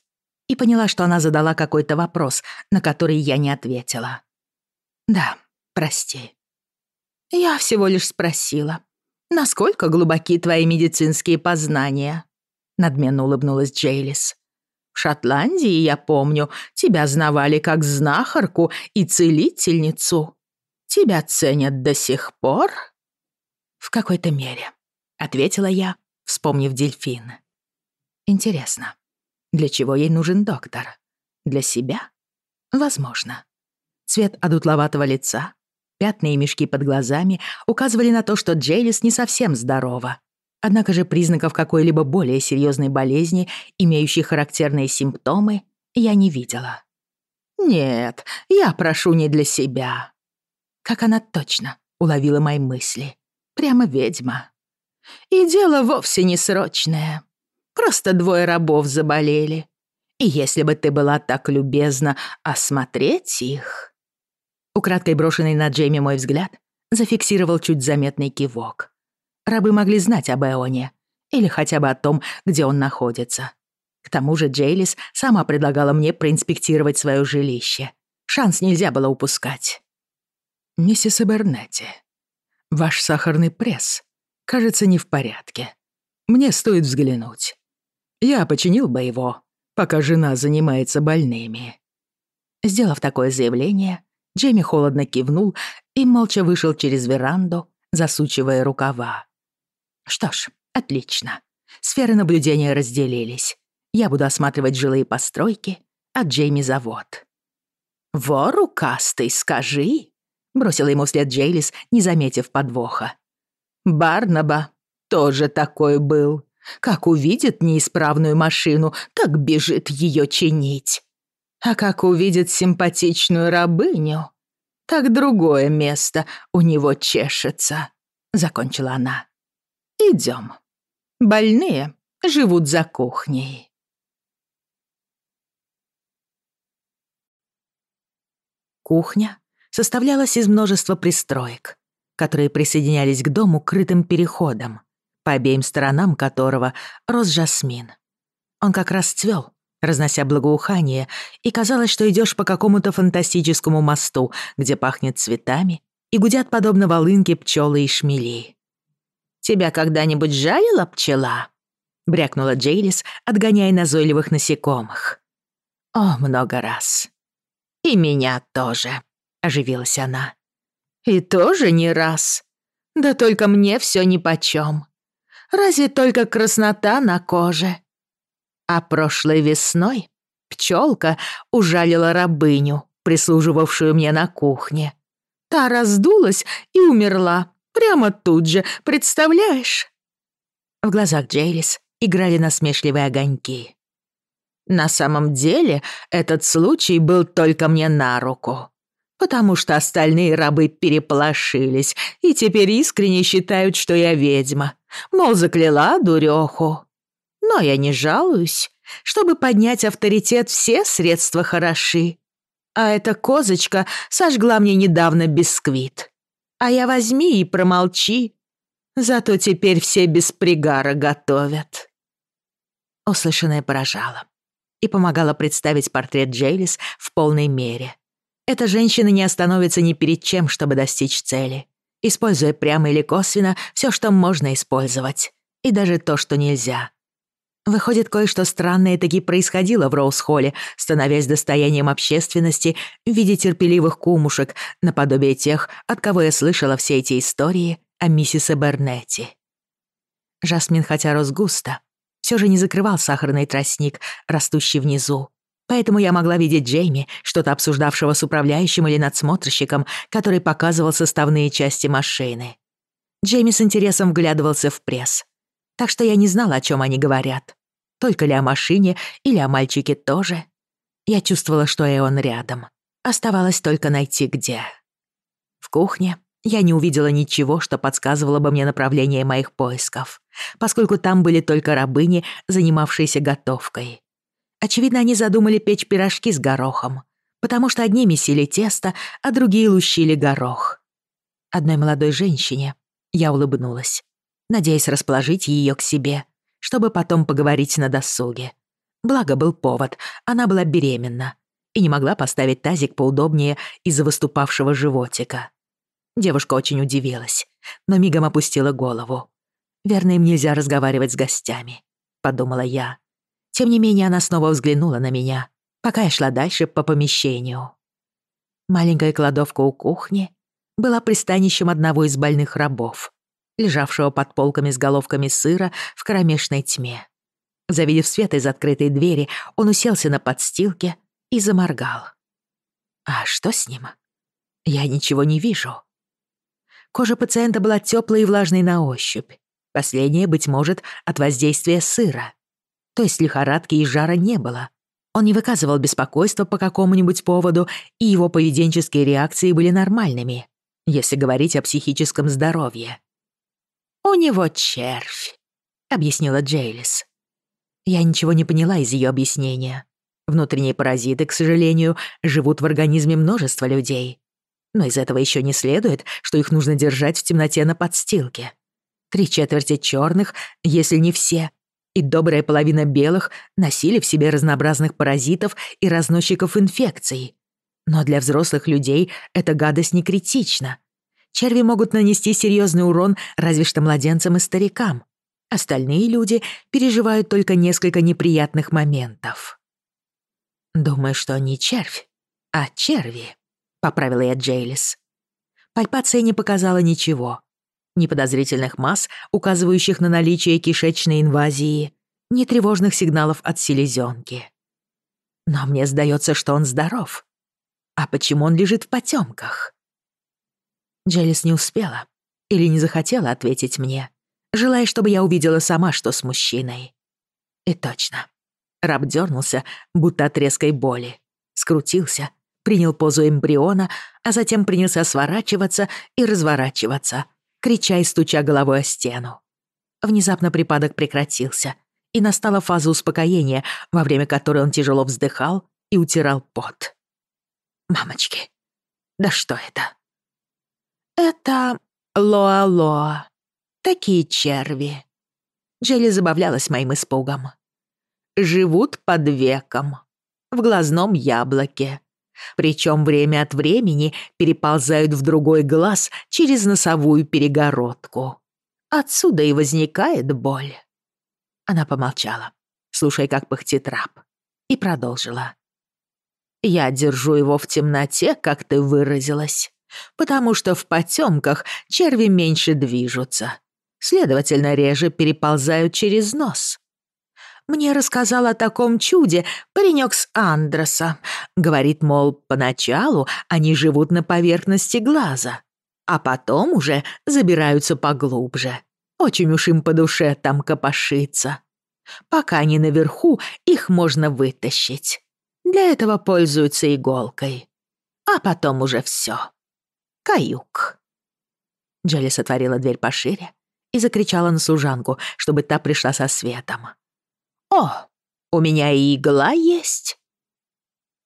и поняла, что она задала какой-то вопрос, на который я не ответила. «Да, прости», «Я всего лишь спросила, насколько глубоки твои медицинские познания?» Надменно улыбнулась Джейлис. «В Шотландии, я помню, тебя знавали как знахарку и целительницу. Тебя ценят до сих пор?» «В какой-то мере», — ответила я, вспомнив дельфин. «Интересно, для чего ей нужен доктор? Для себя? Возможно. Цвет одутловатого лица, Пятна и мешки под глазами указывали на то, что Джейлис не совсем здорова. Однако же признаков какой-либо более серьезной болезни, имеющей характерные симптомы, я не видела. «Нет, я прошу не для себя». Как она точно уловила мои мысли. Прямо ведьма. И дело вовсе не срочное. Просто двое рабов заболели. И если бы ты была так любезна осмотреть их... Украдкой брошенный на Джейми мой взгляд зафиксировал чуть заметный кивок. Рабы могли знать об Эоне, или хотя бы о том, где он находится. К тому же Джейлис сама предлагала мне проинспектировать свое жилище. Шанс нельзя было упускать. «Миссис Эбернетти, ваш сахарный пресс, кажется, не в порядке. Мне стоит взглянуть. Я починил бы его, пока жена занимается больными». Сделав такое заявление, Джейми холодно кивнул и молча вышел через веранду, засучивая рукава. Что ж, отлично. Сферы наблюдения разделились. Я буду осматривать жилые постройки, а Джейми — завод. «Во, рукастый, скажи!» — бросила ему вслед Джейлис, не заметив подвоха. «Барнаба тоже такой был. Как увидит неисправную машину, так бежит ее чинить. А как увидит симпатичную рабыню, так другое место у него чешется», — закончила она. «Идем. Больные живут за кухней». Кухня составлялась из множества пристроек, которые присоединялись к дому крытым переходом, по обеим сторонам которого рос жасмин. Он как раз цвел, разнося благоухание, и казалось, что идешь по какому-то фантастическому мосту, где пахнет цветами и гудят подобно волынке пчелы и шмели. «Тебя когда-нибудь жалила пчела?» — брякнула Джейлис, отгоняя назойливых насекомых. «О, много раз. И меня тоже», — оживилась она. «И тоже не раз. Да только мне все нипочём. Разве только краснота на коже. А прошлой весной пчелка ужалила рабыню, прислуживавшую мне на кухне. Та раздулась и умерла. Прямо тут же, представляешь?» В глазах Джейлис играли насмешливые огоньки. «На самом деле, этот случай был только мне на руку, потому что остальные рабы переполошились и теперь искренне считают, что я ведьма, мол, закляла дуреху. Но я не жалуюсь. Чтобы поднять авторитет, все средства хороши. А эта козочка сожгла мне недавно бисквит. А я возьми и промолчи. Зато теперь все без пригара готовят. Услышанное поражало и помогало представить портрет Джейлис в полной мере. Эта женщина не остановится ни перед чем, чтобы достичь цели, используя прямо или косвенно все, что можно использовать, и даже то, что нельзя. Выходит, кое-что странное таки происходило в Роуз-Холле, становясь достоянием общественности в виде терпеливых кумушек, наподобие тех, от кого я слышала все эти истории о миссис Эбернетти. Жасмин, хотя рос густо, все же не закрывал сахарный тростник, растущий внизу. Поэтому я могла видеть Джейми, что-то обсуждавшего с управляющим или надсмотрщиком, который показывал составные части машины. Джейми с интересом вглядывался в пресс. Так что я не знала, о чем они говорят. Только ли о машине или о мальчике тоже? Я чувствовала, что и он рядом. Оставалось только найти где. В кухне я не увидела ничего, что подсказывало бы мне направление моих поисков, поскольку там были только рабыни, занимавшиеся готовкой. Очевидно, они задумали печь пирожки с горохом, потому что одни месили тесто, а другие лущили горох. Одной молодой женщине я улыбнулась, надеясь расположить ее к себе чтобы потом поговорить на досуге. Благо был повод, она была беременна и не могла поставить тазик поудобнее из-за выступавшего животика. Девушка очень удивилась, но мигом опустила голову. «Верно, им нельзя разговаривать с гостями», — подумала я. Тем не менее, она снова взглянула на меня, пока я шла дальше по помещению. Маленькая кладовка у кухни была пристанищем одного из больных рабов, лежавшего под полками с головками сыра в кромешной тьме. Завидев свет из открытой двери, он уселся на подстилке и заморгал. А что с ним? Я ничего не вижу. Кожа пациента была теплой и влажной на ощупь. Последнее, быть может, от воздействия сыра. То есть лихорадки и жара не было. Он не выказывал беспокойства по какому-нибудь поводу, и его поведенческие реакции были нормальными, если говорить о психическом здоровье. «У него червь», — объяснила Джейлис. Я ничего не поняла из ее объяснения. Внутренние паразиты, к сожалению, живут в организме множества людей. Но из этого еще не следует, что их нужно держать в темноте на подстилке. Три четверти черных, если не все, и добрая половина белых носили в себе разнообразных паразитов и разносчиков инфекций. Но для взрослых людей эта гадость не критична, черви могут нанести серьезный урон разве что младенцам и старикам. Остальные люди переживают только несколько неприятных моментов. «Думаю, что не червь, а черви», — поправила я Джейлис. Пальпация не показала ничего. Ни подозрительных масс, указывающих на наличие кишечной инвазии, ни тревожных сигналов от селезенки. Но мне сдается, что он здоров. А почему он лежит в потемках? Джелис не успела или не захотела ответить мне, желая, чтобы я увидела сама, что с мужчиной. И точно. Раб дернулся, будто от резкой боли, скрутился, принял позу эмбриона, а затем принялся сворачиваться и разворачиваться, крича и стуча головой о стену. Внезапно припадок прекратился, и настала фаза успокоения, во время которой он тяжело вздыхал и утирал пот. «Мамочки, да что это?» «Это Лоа-Лоа. Такие черви». Джелли забавлялась моим испугом. «Живут под веком, в глазном яблоке. Причем время от времени переползают в другой глаз через носовую перегородку. Отсюда и возникает боль». Она помолчала, слушая, как пыхтит раб, и продолжила. «Я держу его в темноте, как ты выразилась потому что в потемках черви меньше движутся, следовательно, реже переползают через нос. мне рассказал о таком чуде паренек с Андроса. Говорит, мол, поначалу они живут на поверхности глаза, а потом уже забираются поглубже. Очень уж им по душе там копошиться. Пока они наверху, их можно вытащить. Для этого пользуются иголкой. А потом уже все. Каюк. Джелис отворила дверь пошире и закричала на служанку, чтобы та пришла со светом. «О, у меня и игла есть!»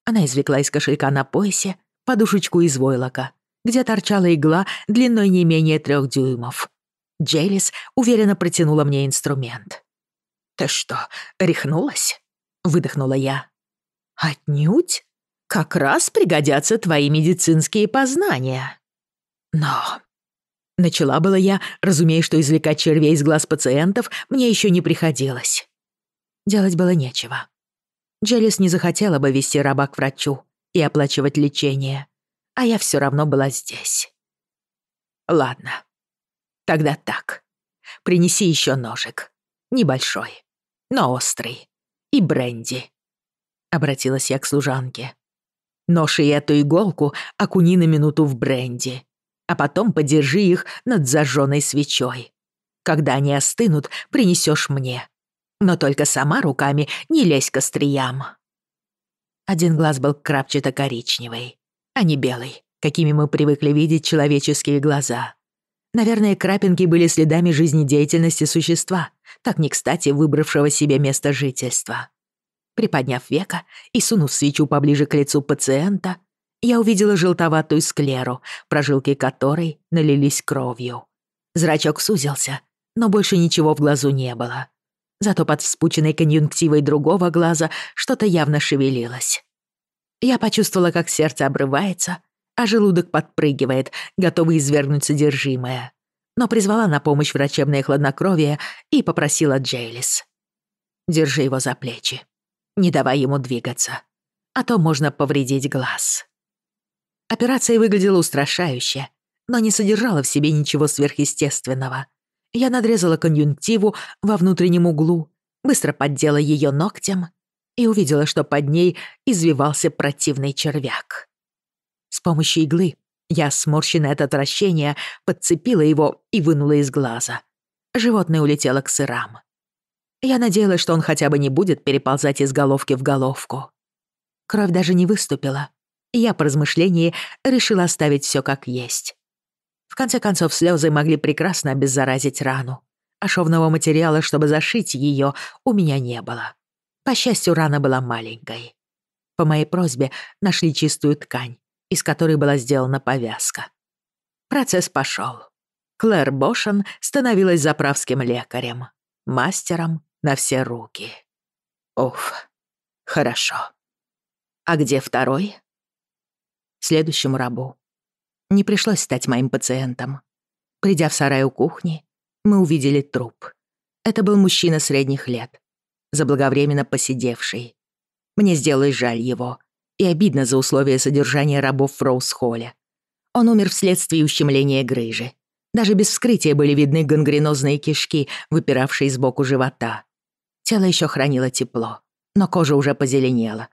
Она извлекла из кошелька на поясе подушечку из войлока, где торчала игла длиной не менее трех дюймов. Джейлис уверенно протянула мне инструмент. «Ты что, рехнулась?» — выдохнула я. «Отнюдь. Как раз пригодятся твои медицинские познания». «Но Начала было я, разумея, что извлекать червей из глаз пациентов мне еще не приходилось. Делать было нечего. Джелис не захотела бы вести раба к врачу и оплачивать лечение, а я все равно была здесь. Ладно, тогда так. Принеси еще ножик. Небольшой, но острый. И бренди. Обратилась я к служанке. Нож и эту иголку окуни на минуту в бренди а потом подержи их над зажженной свечой. Когда они остынут, принесешь мне. Но только сама руками не лезь к остриям. Один глаз был крапчато-коричневый, а не белый, какими мы привыкли видеть человеческие глаза. Наверное, крапинки были следами жизнедеятельности существа, так не кстати выбравшего себе место жительства. Приподняв века и сунув свечу поближе к лицу пациента, я увидела желтоватую склеру, прожилки которой налились кровью. Зрачок сузился, но больше ничего в глазу не было. Зато под вспученной конъюнктивой другого глаза что-то явно шевелилось. Я почувствовала, как сердце обрывается, а желудок подпрыгивает, готовый извергнуть содержимое. Но призвала на помощь врачебное хладнокровие и попросила Джейлис. «Держи его за плечи. Не давай ему двигаться, а то можно повредить глаз». Операция выглядела устрашающе, но не содержала в себе ничего сверхъестественного. Я надрезала конъюнктиву во внутреннем углу, быстро поддела ее ногтем и увидела, что под ней извивался противный червяк. С помощью иглы я, сморщенная от отвращения, подцепила его и вынула из глаза. Животное улетело к сырам. Я надеялась, что он хотя бы не будет переползать из головки в головку. Кровь даже не выступила, я по размышлении решила оставить все как есть. В конце концов, слезы могли прекрасно обеззаразить рану, а шовного материала, чтобы зашить ее, у меня не было. По счастью, рана была маленькой. По моей просьбе нашли чистую ткань, из которой была сделана повязка. Процесс пошел. Клэр Бошен становилась заправским лекарем, мастером на все руки. Уф, хорошо. А где второй? Следующему рабу. Не пришлось стать моим пациентом. Придя в сарай у кухни, мы увидели труп. Это был мужчина средних лет, заблаговременно посидевший. Мне сделалось жаль его, и обидно за условия содержания рабов в Роуз-холле. Он умер вследствие ущемления грыжи. Даже без вскрытия были видны гангренозные кишки, выпиравшие сбоку живота. Тело еще хранило тепло, но кожа уже позеленела.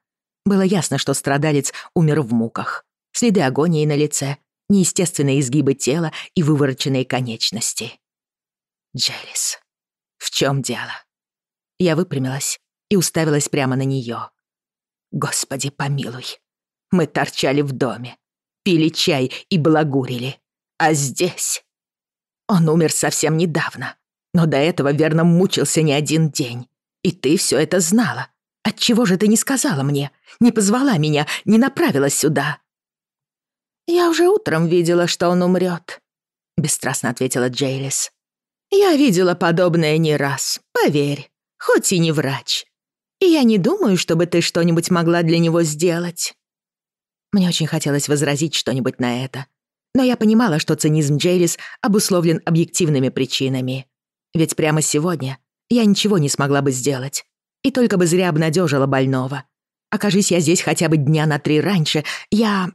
Было ясно, что страдалец умер в муках следы агонии на лице, неестественные изгибы тела и вывороченные конечности. Джерис, в чем дело? Я выпрямилась и уставилась прямо на нее. Господи, помилуй. Мы торчали в доме, пили чай и балагурили. А здесь... Он умер совсем недавно, но до этого верно мучился не один день. И ты все это знала. Отчего же ты не сказала мне, не позвала меня, не направила сюда?» «Я уже утром видела, что он умрет», — бесстрастно ответила Джейлис. «Я видела подобное не раз, поверь, хоть и не врач. И я не думаю, чтобы ты что-нибудь могла для него сделать». Мне очень хотелось возразить что-нибудь на это, но я понимала, что цинизм Джейлис обусловлен объективными причинами. Ведь прямо сегодня я ничего не смогла бы сделать, и только бы зря обнадежила больного. Окажись я здесь хотя бы дня на три раньше, я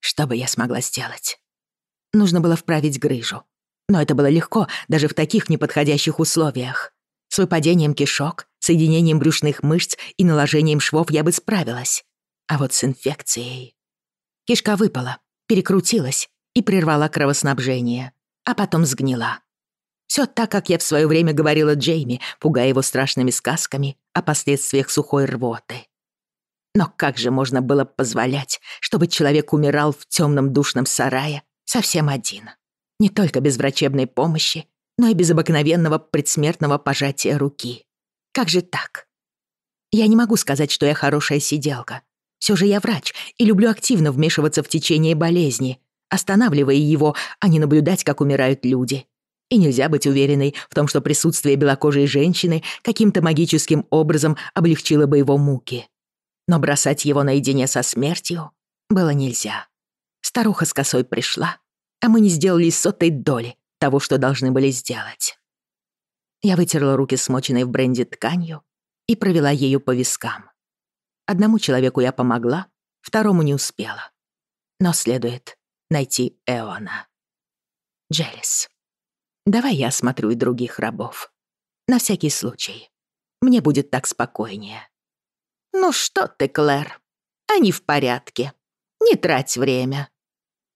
что бы я смогла сделать? Нужно было вправить грыжу. Но это было легко, даже в таких неподходящих условиях. С выпадением кишок, соединением брюшных мышц и наложением швов я бы справилась. А вот с инфекцией... Кишка выпала, перекрутилась и прервала кровоснабжение, а потом сгнила. Все так, как я в свое время говорила Джейми, пугая его страшными сказками о последствиях сухой рвоты. Но как же можно было позволять, чтобы человек умирал в темном душном сарае совсем один? Не только без врачебной помощи, но и без обыкновенного предсмертного пожатия руки. Как же так? Я не могу сказать, что я хорошая сиделка. Все же я врач и люблю активно вмешиваться в течение болезни, останавливая его, а не наблюдать, как умирают люди. И нельзя быть уверенной в том, что присутствие белокожей женщины каким-то магическим образом облегчило бы его муки. Но бросать его наедине со смертью было нельзя. Старуха с косой пришла, а мы не сделали сотой доли того, что должны были сделать. Я вытерла руки смоченной в бренде тканью и провела ею по вискам. Одному человеку я помогла, второму не успела. Но следует найти Эона. Джелис, давай я осмотрю и других рабов. На всякий случай. Мне будет так спокойнее. «Ну что ты, Клэр, они в порядке. Не трать время.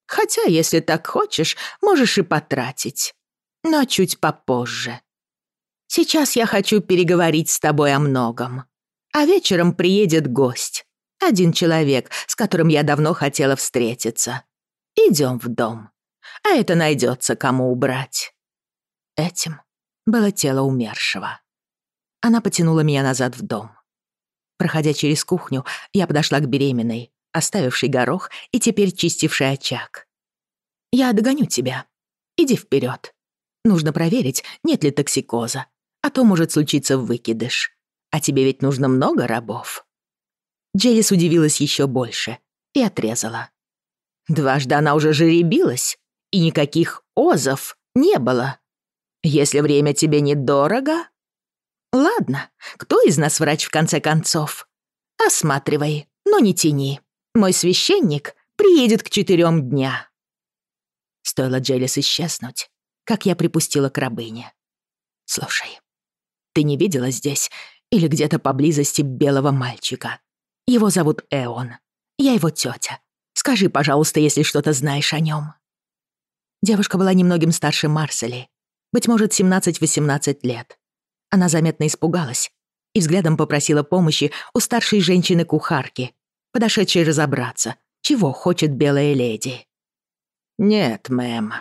Хотя, если так хочешь, можешь и потратить. Но чуть попозже. Сейчас я хочу переговорить с тобой о многом. А вечером приедет гость. Один человек, с которым я давно хотела встретиться. Идем в дом. А это найдется кому убрать». Этим было тело умершего. Она потянула меня назад в дом. Проходя через кухню, я подошла к беременной, оставившей горох и теперь чистившей очаг. «Я догоню тебя. Иди вперед. Нужно проверить, нет ли токсикоза, а то может случиться выкидыш. А тебе ведь нужно много рабов». Джелис удивилась еще больше и отрезала. Дважды она уже жеребилась, и никаких озов не было. Если время тебе недорого, Ладно, кто из нас врач в конце концов? Осматривай, но не тяни. Мой священник приедет к четырем дня. Стоило Джелис исчезнуть, как я припустила к рабыне. Слушай, ты не видела здесь или где-то поблизости белого мальчика? Его зовут Эон. Я его тетя. Скажи, пожалуйста, если что-то знаешь о нем. Девушка была немногим старше Марсели, быть может, 17-18 лет. Она заметно испугалась и взглядом попросила помощи у старшей женщины-кухарки, подошедшей разобраться, чего хочет белая леди. «Нет, мэм,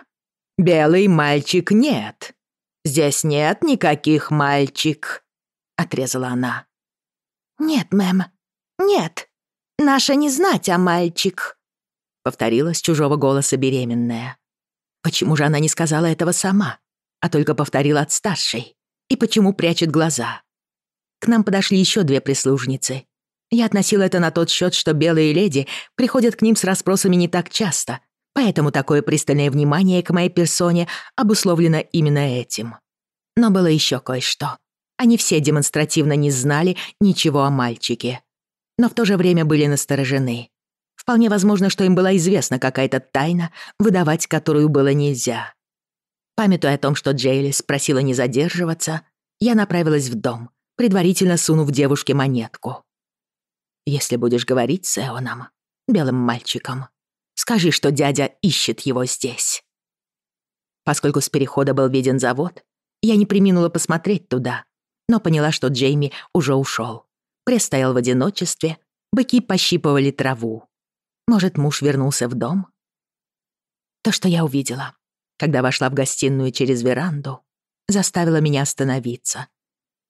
белый мальчик нет. Здесь нет никаких мальчик», — отрезала она. «Нет, мэм, нет. Наша не знать, а мальчик», — повторила с чужого голоса беременная. Почему же она не сказала этого сама, а только повторила от старшей? И почему прячет глаза. К нам подошли еще две прислужницы. Я относила это на тот счет, что белые леди приходят к ним с расспросами не так часто, поэтому такое пристальное внимание к моей персоне обусловлено именно этим. Но было еще кое-что. Они все демонстративно не знали ничего о мальчике. Но в то же время были насторожены. Вполне возможно, что им была известна какая-то тайна, выдавать которую было нельзя. Памятуя о том, что Джейлис просила не задерживаться, я направилась в дом, предварительно сунув девушке монетку. «Если будешь говорить с Эоном, белым мальчиком, скажи, что дядя ищет его здесь». Поскольку с перехода был виден завод, я не приминула посмотреть туда, но поняла, что Джейми уже ушел. Пресс стоял в одиночестве, быки пощипывали траву. Может, муж вернулся в дом? То, что я увидела, когда вошла в гостиную через веранду, заставила меня остановиться.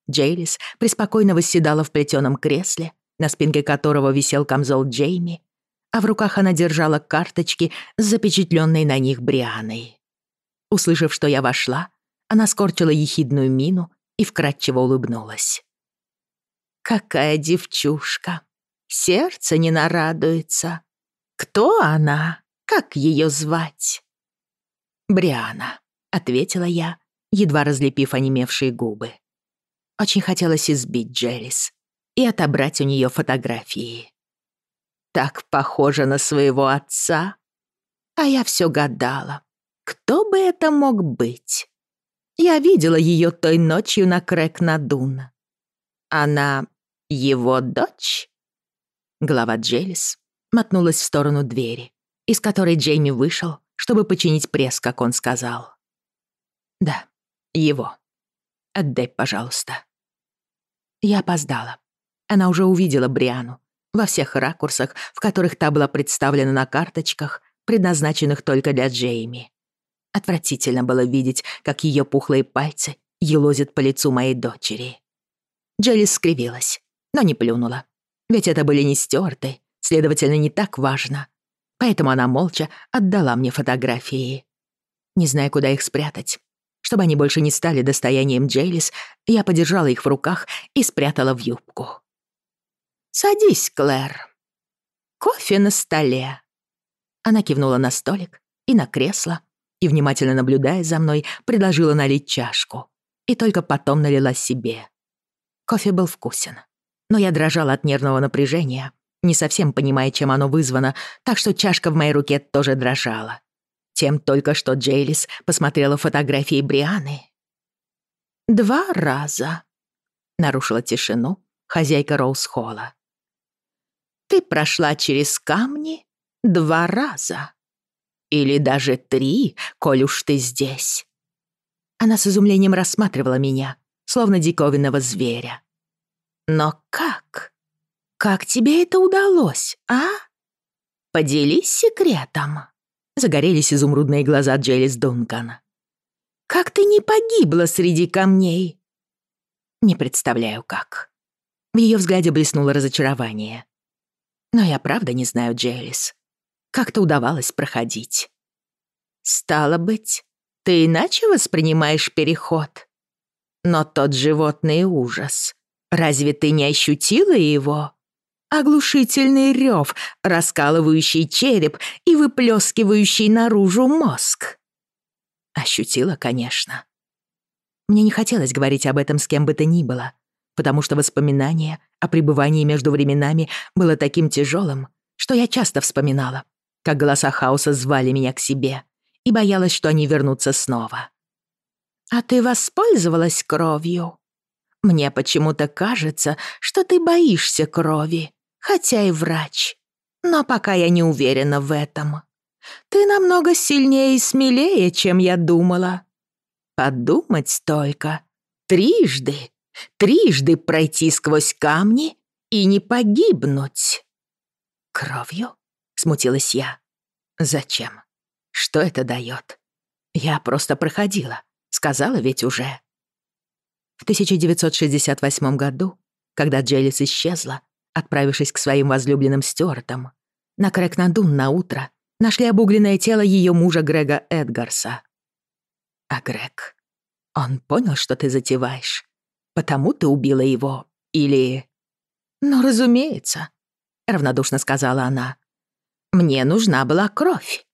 Джейлис преспокойно восседала в плетеном кресле, на спинке которого висел камзол Джейми, а в руках она держала карточки с запечатленной на них Брианой. Услышав, что я вошла, она скорчила ехидную мину и вкратчиво улыбнулась. «Какая девчушка! Сердце не нарадуется. Кто она? Как ее звать?» «Бриана», — ответила я, едва разлепив онемевшие губы. Очень хотелось избить Джеррис и отобрать у нее фотографии. Так похоже на своего отца. А я все гадала, кто бы это мог быть. Я видела ее той ночью на Крэк-Надун. Она его дочь?» Глава Джелис мотнулась в сторону двери, из которой Джейми вышел, чтобы починить пресс, как он сказал. «Да, его. Отдай, пожалуйста». Я опоздала. Она уже увидела Бриану во всех ракурсах, в которых та была представлена на карточках, предназначенных только для Джейми. Отвратительно было видеть, как ее пухлые пальцы елозят по лицу моей дочери. Джелис скривилась, но не плюнула. Ведь это были не стюарты, следовательно, не так важно. Поэтому она молча отдала мне фотографии. Не зная, куда их спрятать. Чтобы они больше не стали достоянием Джейлис, я подержала их в руках и спрятала в юбку. «Садись, Клэр. Кофе на столе». Она кивнула на столик и на кресло, и, внимательно наблюдая за мной, предложила налить чашку. И только потом налила себе. Кофе был вкусен. Но я дрожала от нервного напряжения, не совсем понимая, чем оно вызвано, так что чашка в моей руке тоже дрожала. Тем только что Джейлис посмотрела фотографии Брианы. «Два раза», — нарушила тишину хозяйка Роуз-Холла. «Ты прошла через камни два раза. Или даже три, коль уж ты здесь». Она с изумлением рассматривала меня, словно диковинного зверя. «Но как? Как тебе это удалось, а? Поделись секретом». Загорелись изумрудные глаза Джелис Дункан. «Как ты не погибла среди камней?» «Не представляю, как». В ее взгляде блеснуло разочарование. «Но я правда не знаю, Джелис. Как-то удавалось проходить». «Стало быть, ты иначе воспринимаешь переход?» Но тот животный ужас. Разве ты не ощутила его? Оглушительный рев, раскалывающий череп и выплескивающий наружу мозг. Ощутила, конечно. Мне не хотелось говорить об этом с кем бы то ни было, потому что воспоминание о пребывании между временами было таким тяжелым, что я часто вспоминала, как голоса хаоса звали меня к себе, и боялась, что они вернутся снова. «А ты воспользовалась кровью?» «Мне почему-то кажется, что ты боишься крови, хотя и врач. Но пока я не уверена в этом. Ты намного сильнее и смелее, чем я думала. Подумать только. Трижды, трижды пройти сквозь камни и не погибнуть». «Кровью?» — смутилась я. «Зачем? Что это дает? Я просто проходила. Сказала ведь уже. В 1968 году, когда Джелис исчезла, отправившись к своим возлюбленным Стюартам, на Крэкнадун на утро нашли обугленное тело ее мужа Грега Эдгарса. А Грег, он понял, что ты затеваешь, потому ты убила его, или... Ну, разумеется, равнодушно сказала она. Мне нужна была кровь.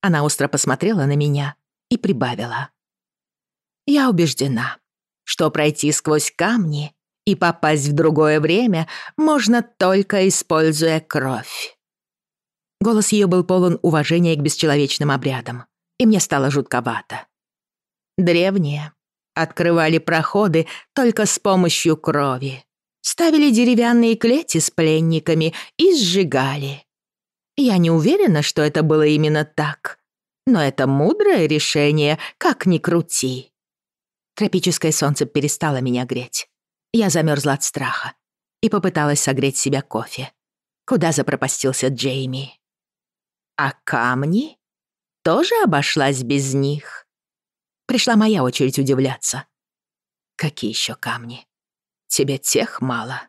Она остро посмотрела на меня и прибавила. Я убеждена, что пройти сквозь камни и попасть в другое время можно только используя кровь. Голос ее был полон уважения к бесчеловечным обрядам, и мне стало жутковато. Древние открывали проходы только с помощью крови, ставили деревянные клети с пленниками и сжигали. Я не уверена, что это было именно так, но это мудрое решение, как ни крути. Тропическое солнце перестало меня греть. Я замерзла от страха и попыталась согреть себя кофе. Куда запропастился Джейми? А камни? Тоже обошлась без них? Пришла моя очередь удивляться. Какие еще камни? Тебе тех мало.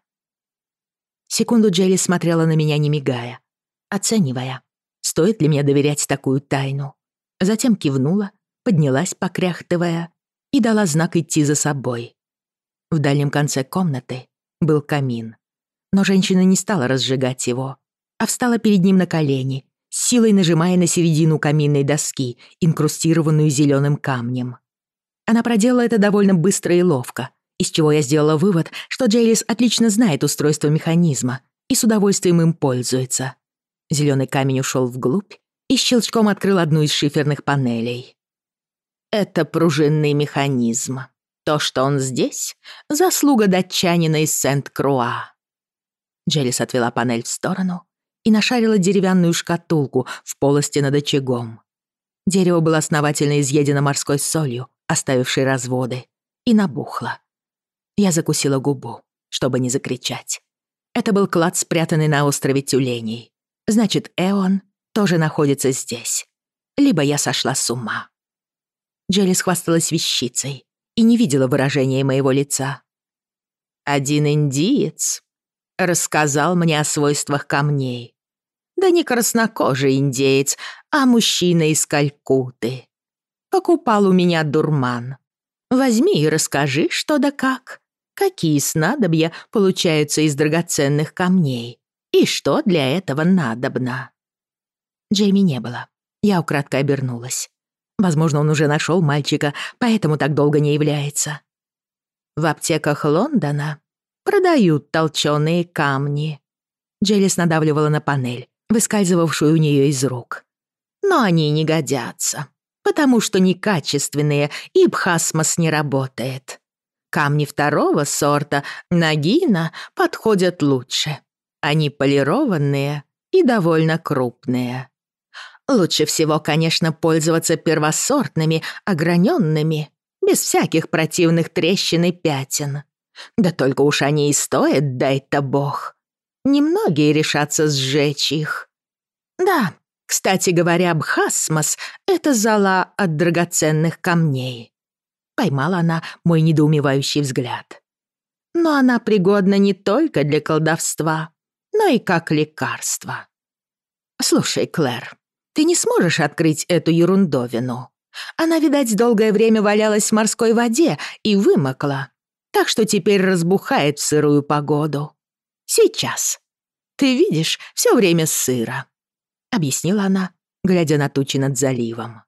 Секунду Джейли смотрела на меня, не мигая, оценивая, стоит ли мне доверять такую тайну. Затем кивнула, поднялась, покряхтывая, и дала знак идти за собой. В дальнем конце комнаты был камин. Но женщина не стала разжигать его, а встала перед ним на колени, силой нажимая на середину каминной доски, инкрустированную зеленым камнем. Она проделала это довольно быстро и ловко, из чего я сделала вывод, что Джейлис отлично знает устройство механизма и с удовольствием им пользуется. Зеленый камень ушел вглубь и щелчком открыл одну из шиферных панелей. Это пружинный механизм. То, что он здесь, заслуга датчанина из Сент-Круа. Джелис отвела панель в сторону и нашарила деревянную шкатулку в полости над очагом. Дерево было основательно изъедено морской солью, оставившей разводы, и набухло. Я закусила губу, чтобы не закричать. Это был клад, спрятанный на острове тюленей. Значит, Эон тоже находится здесь. Либо я сошла с ума. Джелли схвасталась вещицей и не видела выражения моего лица. Один индиец рассказал мне о свойствах камней. Да не краснокожий индеец, а мужчина из Калькуты. Покупал у меня дурман. Возьми и расскажи, что да как. Какие снадобья получаются из драгоценных камней и что для этого надобно. Джейми не было. Я украдкой обернулась. Возможно, он уже нашел мальчика, поэтому так долго не является. В аптеках Лондона продают толченые камни. Джелис надавливала на панель, выскальзывавшую у нее из рук. Но они не годятся, потому что некачественные, и бхасмос не работает. Камни второго сорта, нагина, подходят лучше. Они полированные и довольно крупные. Лучше всего, конечно, пользоваться первосортными, ограненными, без всяких противных трещин и пятен. Да только уж они и стоят, дай-то бог. Немногие решатся сжечь их. Да, кстати говоря, Бхасмос — это зала от драгоценных камней. Поймала она мой недоумевающий взгляд. Но она пригодна не только для колдовства, но и как лекарство. Слушай, Клэр, ты не сможешь открыть эту ерундовину. Она, видать, долгое время валялась в морской воде и вымокла, так что теперь разбухает в сырую погоду. Сейчас. Ты видишь, все время сыро», — объяснила она, глядя на тучи над заливом.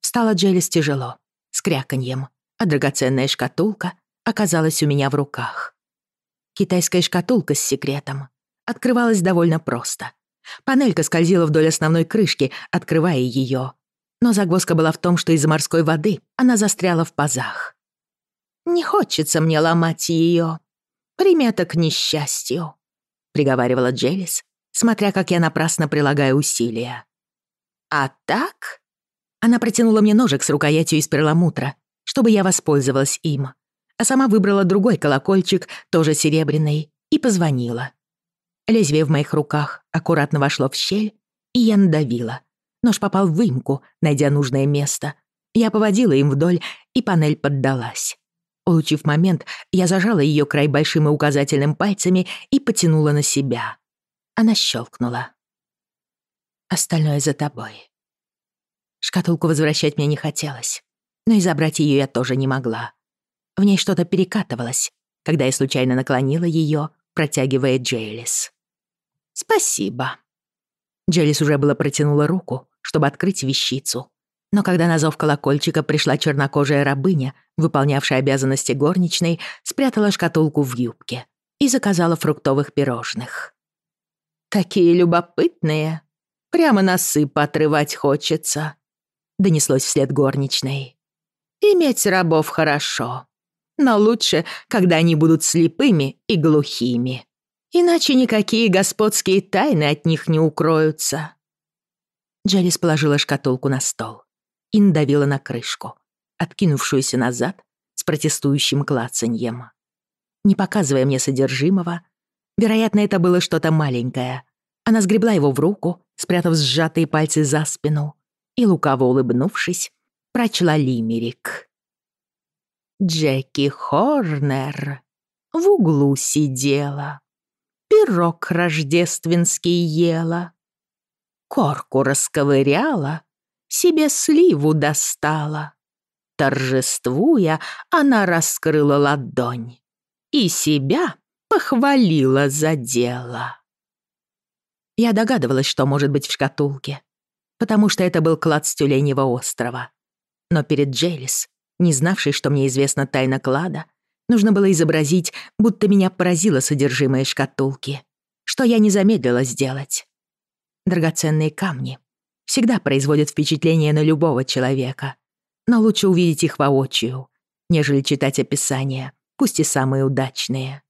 Встала Джелис тяжело, с кряканьем, а драгоценная шкатулка оказалась у меня в руках. Китайская шкатулка с секретом открывалась довольно просто — Панелька скользила вдоль основной крышки, открывая ее. Но загвоздка была в том, что из-за морской воды она застряла в пазах. «Не хочется мне ломать ее. Примета к несчастью», — приговаривала Джелис, смотря как я напрасно прилагаю усилия. «А так?» Она протянула мне ножик с рукоятью из перламутра, чтобы я воспользовалась им, а сама выбрала другой колокольчик, тоже серебряный, и позвонила. Лезвие в моих руках аккуратно вошло в щель, и я надавила. Нож попал в выемку, найдя нужное место. Я поводила им вдоль, и панель поддалась. Улучив момент, я зажала ее край большим и указательным пальцами и потянула на себя. Она щелкнула. «Остальное за тобой». Шкатулку возвращать мне не хотелось, но и забрать ее я тоже не могла. В ней что-то перекатывалось, когда я случайно наклонила ее, протягивая Джейлис. «Спасибо». Джелис уже было протянула руку, чтобы открыть вещицу. Но когда на зов колокольчика пришла чернокожая рабыня, выполнявшая обязанности горничной, спрятала шкатулку в юбке и заказала фруктовых пирожных. «Такие любопытные. Прямо носы поотрывать хочется», — донеслось вслед горничной. «Иметь рабов хорошо, но лучше, когда они будут слепыми и глухими». Иначе никакие господские тайны от них не укроются. Джеррис положила шкатулку на стол и надавила на крышку, откинувшуюся назад с протестующим клацаньем. Не показывая мне содержимого, вероятно, это было что-то маленькое. Она сгребла его в руку, спрятав сжатые пальцы за спину, и, лукаво улыбнувшись, прочла лимерик. Джеки Хорнер в углу сидела пирог рождественский ела. Корку расковыряла, себе сливу достала. Торжествуя, она раскрыла ладонь и себя похвалила за дело. Я догадывалась, что может быть в шкатулке, потому что это был клад с Тюленьего острова. Но перед Джелис, не знавшей, что мне известна тайна клада, Нужно было изобразить, будто меня поразило содержимое шкатулки, что я не замедлила сделать. Драгоценные камни всегда производят впечатление на любого человека. но лучше увидеть их воочию, нежели читать описания, пусть и самые удачные.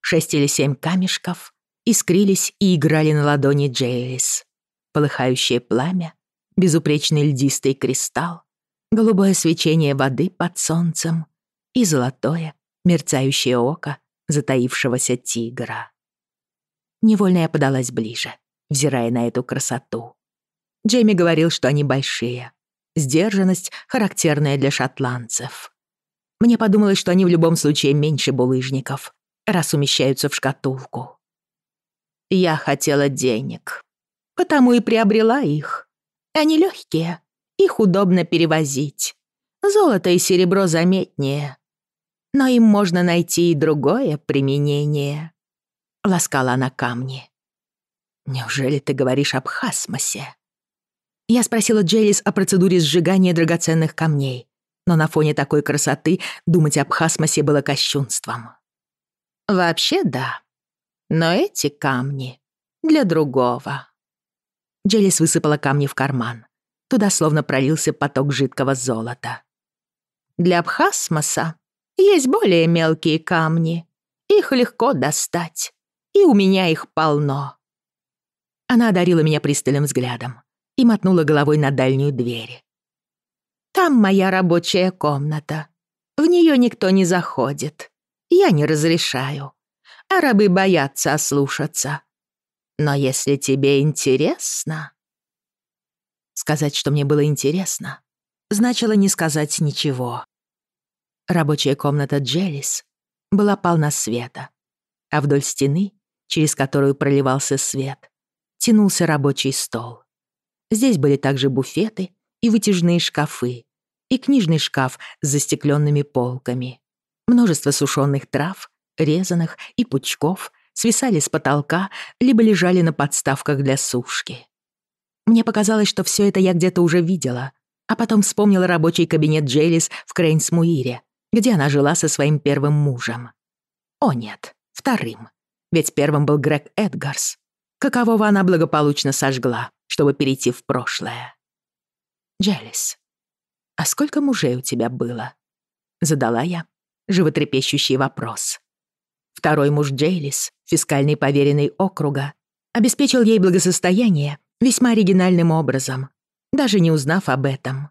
Шесть или семь камешков искрились и играли на ладони Джейлис. Полыхающее пламя, безупречный льдистый кристалл, голубое свечение воды под солнцем и золотое, мерцающее око затаившегося тигра. Невольно я подалась ближе, взирая на эту красоту. Джейми говорил, что они большие. Сдержанность, характерная для шотландцев. Мне подумалось, что они в любом случае меньше булыжников, раз умещаются в шкатулку. Я хотела денег, потому и приобрела их. Они легкие, их удобно перевозить. Золото и серебро заметнее. Но им можно найти и другое применение. Ласкала она камни. Неужели ты говоришь об Хасмосе? Я спросила Джейлис о процедуре сжигания драгоценных камней, но на фоне такой красоты думать об Хасмосе было кощунством. Вообще да. Но эти камни для другого. Джелис высыпала камни в карман. Туда словно пролился поток жидкого золота. Для Бхасмоса есть более мелкие камни. Их легко достать. И у меня их полно. Она одарила меня пристальным взглядом и мотнула головой на дальнюю дверь. «Там моя рабочая комната. В нее никто не заходит. Я не разрешаю. А рабы боятся ослушаться. Но если тебе интересно...» Сказать, что мне было интересно, значило не сказать ничего. Рабочая комната Джелис была полна света, а вдоль стены, через которую проливался свет, тянулся рабочий стол. Здесь были также буфеты и вытяжные шкафы, и книжный шкаф с застекленными полками. Множество сушеных трав, резаных и пучков свисали с потолка, либо лежали на подставках для сушки. Мне показалось, что все это я где-то уже видела, а потом вспомнила рабочий кабинет Джейлис в Крейнсмуире, где она жила со своим первым мужем. О нет, вторым. Ведь первым был Грег Эдгарс, какового она благополучно сожгла, чтобы перейти в прошлое. «Джелис, а сколько мужей у тебя было?» Задала я животрепещущий вопрос. Второй муж Джейлис, фискальный поверенный округа, обеспечил ей благосостояние весьма оригинальным образом, даже не узнав об этом.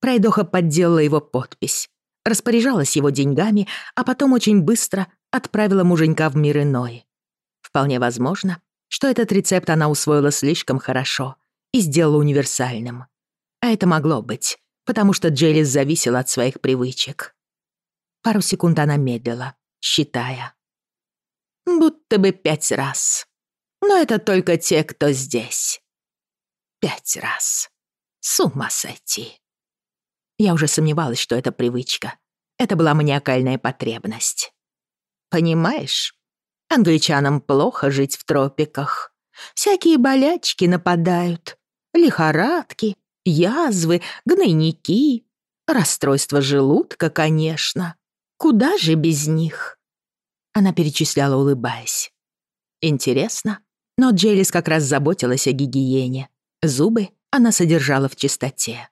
Прайдоха подделала его подпись, распоряжалась его деньгами, а потом очень быстро отправила муженька в мир иной. Вполне возможно, что этот рецепт она усвоила слишком хорошо и сделала универсальным. А это могло быть, потому что Джелис зависела от своих привычек. Пару секунд она медлила, считая будто бы пять раз. Но это только те, кто здесь. Пять раз. С ума сойти. Я уже сомневалась, что это привычка. Это была маниакальная потребность. Понимаешь, англичанам плохо жить в тропиках. Всякие болячки нападают. Лихорадки, язвы, гнойники, расстройство желудка, конечно. Куда же без них? Она перечисляла, улыбаясь. Интересно, но Джейлис как раз заботилась о гигиене. Зубы она содержала в чистоте.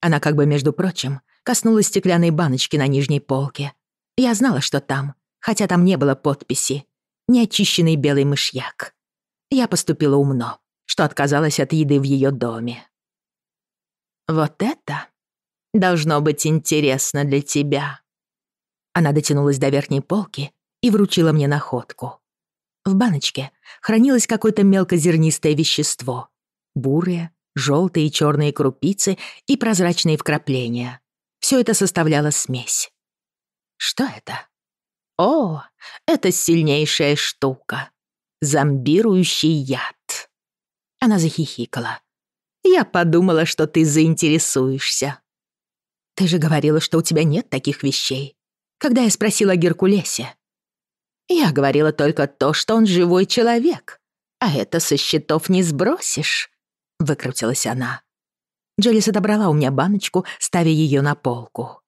Она как бы, между прочим, коснулась стеклянной баночки на нижней полке. Я знала, что там, хотя там не было подписи, неочищенный белый мышьяк. Я поступила умно, что отказалась от еды в ее доме. «Вот это должно быть интересно для тебя». Она дотянулась до верхней полки и вручила мне находку. В баночке хранилось какое-то мелкозернистое вещество. Бурые, желтые и черные крупицы и прозрачные вкрапления. Все это составляло смесь. Что это? О, это сильнейшая штука. Зомбирующий яд. Она захихикала. Я подумала, что ты заинтересуешься. Ты же говорила, что у тебя нет таких вещей. Когда я спросила о Геркулесе, я говорила только то, что он живой человек, а это со счетов не сбросишь», — выкрутилась она. Джелис отобрала у меня баночку, ставя ее на полку.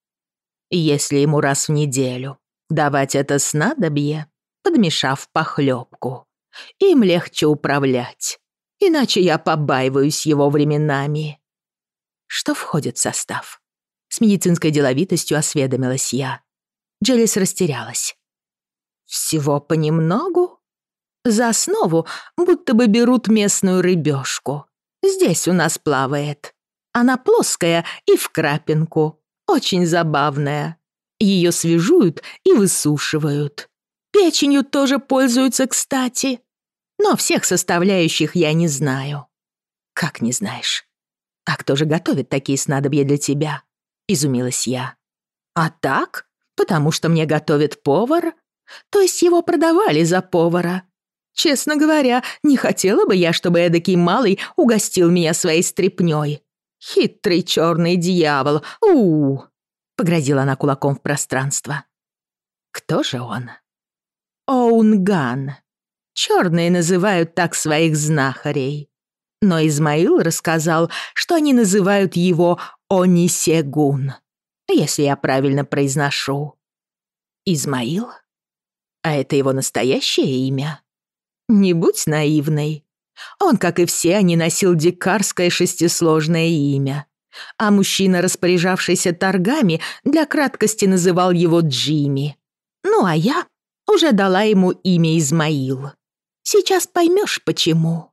«Если ему раз в неделю давать это снадобье, подмешав похлебку, им легче управлять, иначе я побаиваюсь его временами». «Что входит в состав?» С медицинской деловитостью осведомилась я. Джелис растерялась. «Всего понемногу? За основу будто бы берут местную рыбешку. Здесь у нас плавает. Она плоская и в крапинку. Очень забавная. Ее свежуют и высушивают. Печенью тоже пользуются, кстати. Но всех составляющих я не знаю. Как не знаешь? А кто же готовит такие снадобья для тебя? Изумилась я. А так? Потому что мне готовит повар? То есть его продавали за повара? Честно говоря, не хотела бы я, чтобы эдакий малый угостил меня своей стряпнёй. Хитрый черный дьявол. у, -у, -у Погрозила она кулаком в пространство. Кто же он? Оунган. Черные называют так своих знахарей. Но Измаил рассказал, что они называют его Онисегун, если я правильно произношу. Измаил? А это его настоящее имя? Не будь наивной. Он, как и все, они носил дикарское шестисложное имя. А мужчина, распоряжавшийся торгами, для краткости называл его Джимми. Ну а я уже дала ему имя Измаил. Сейчас поймешь, почему.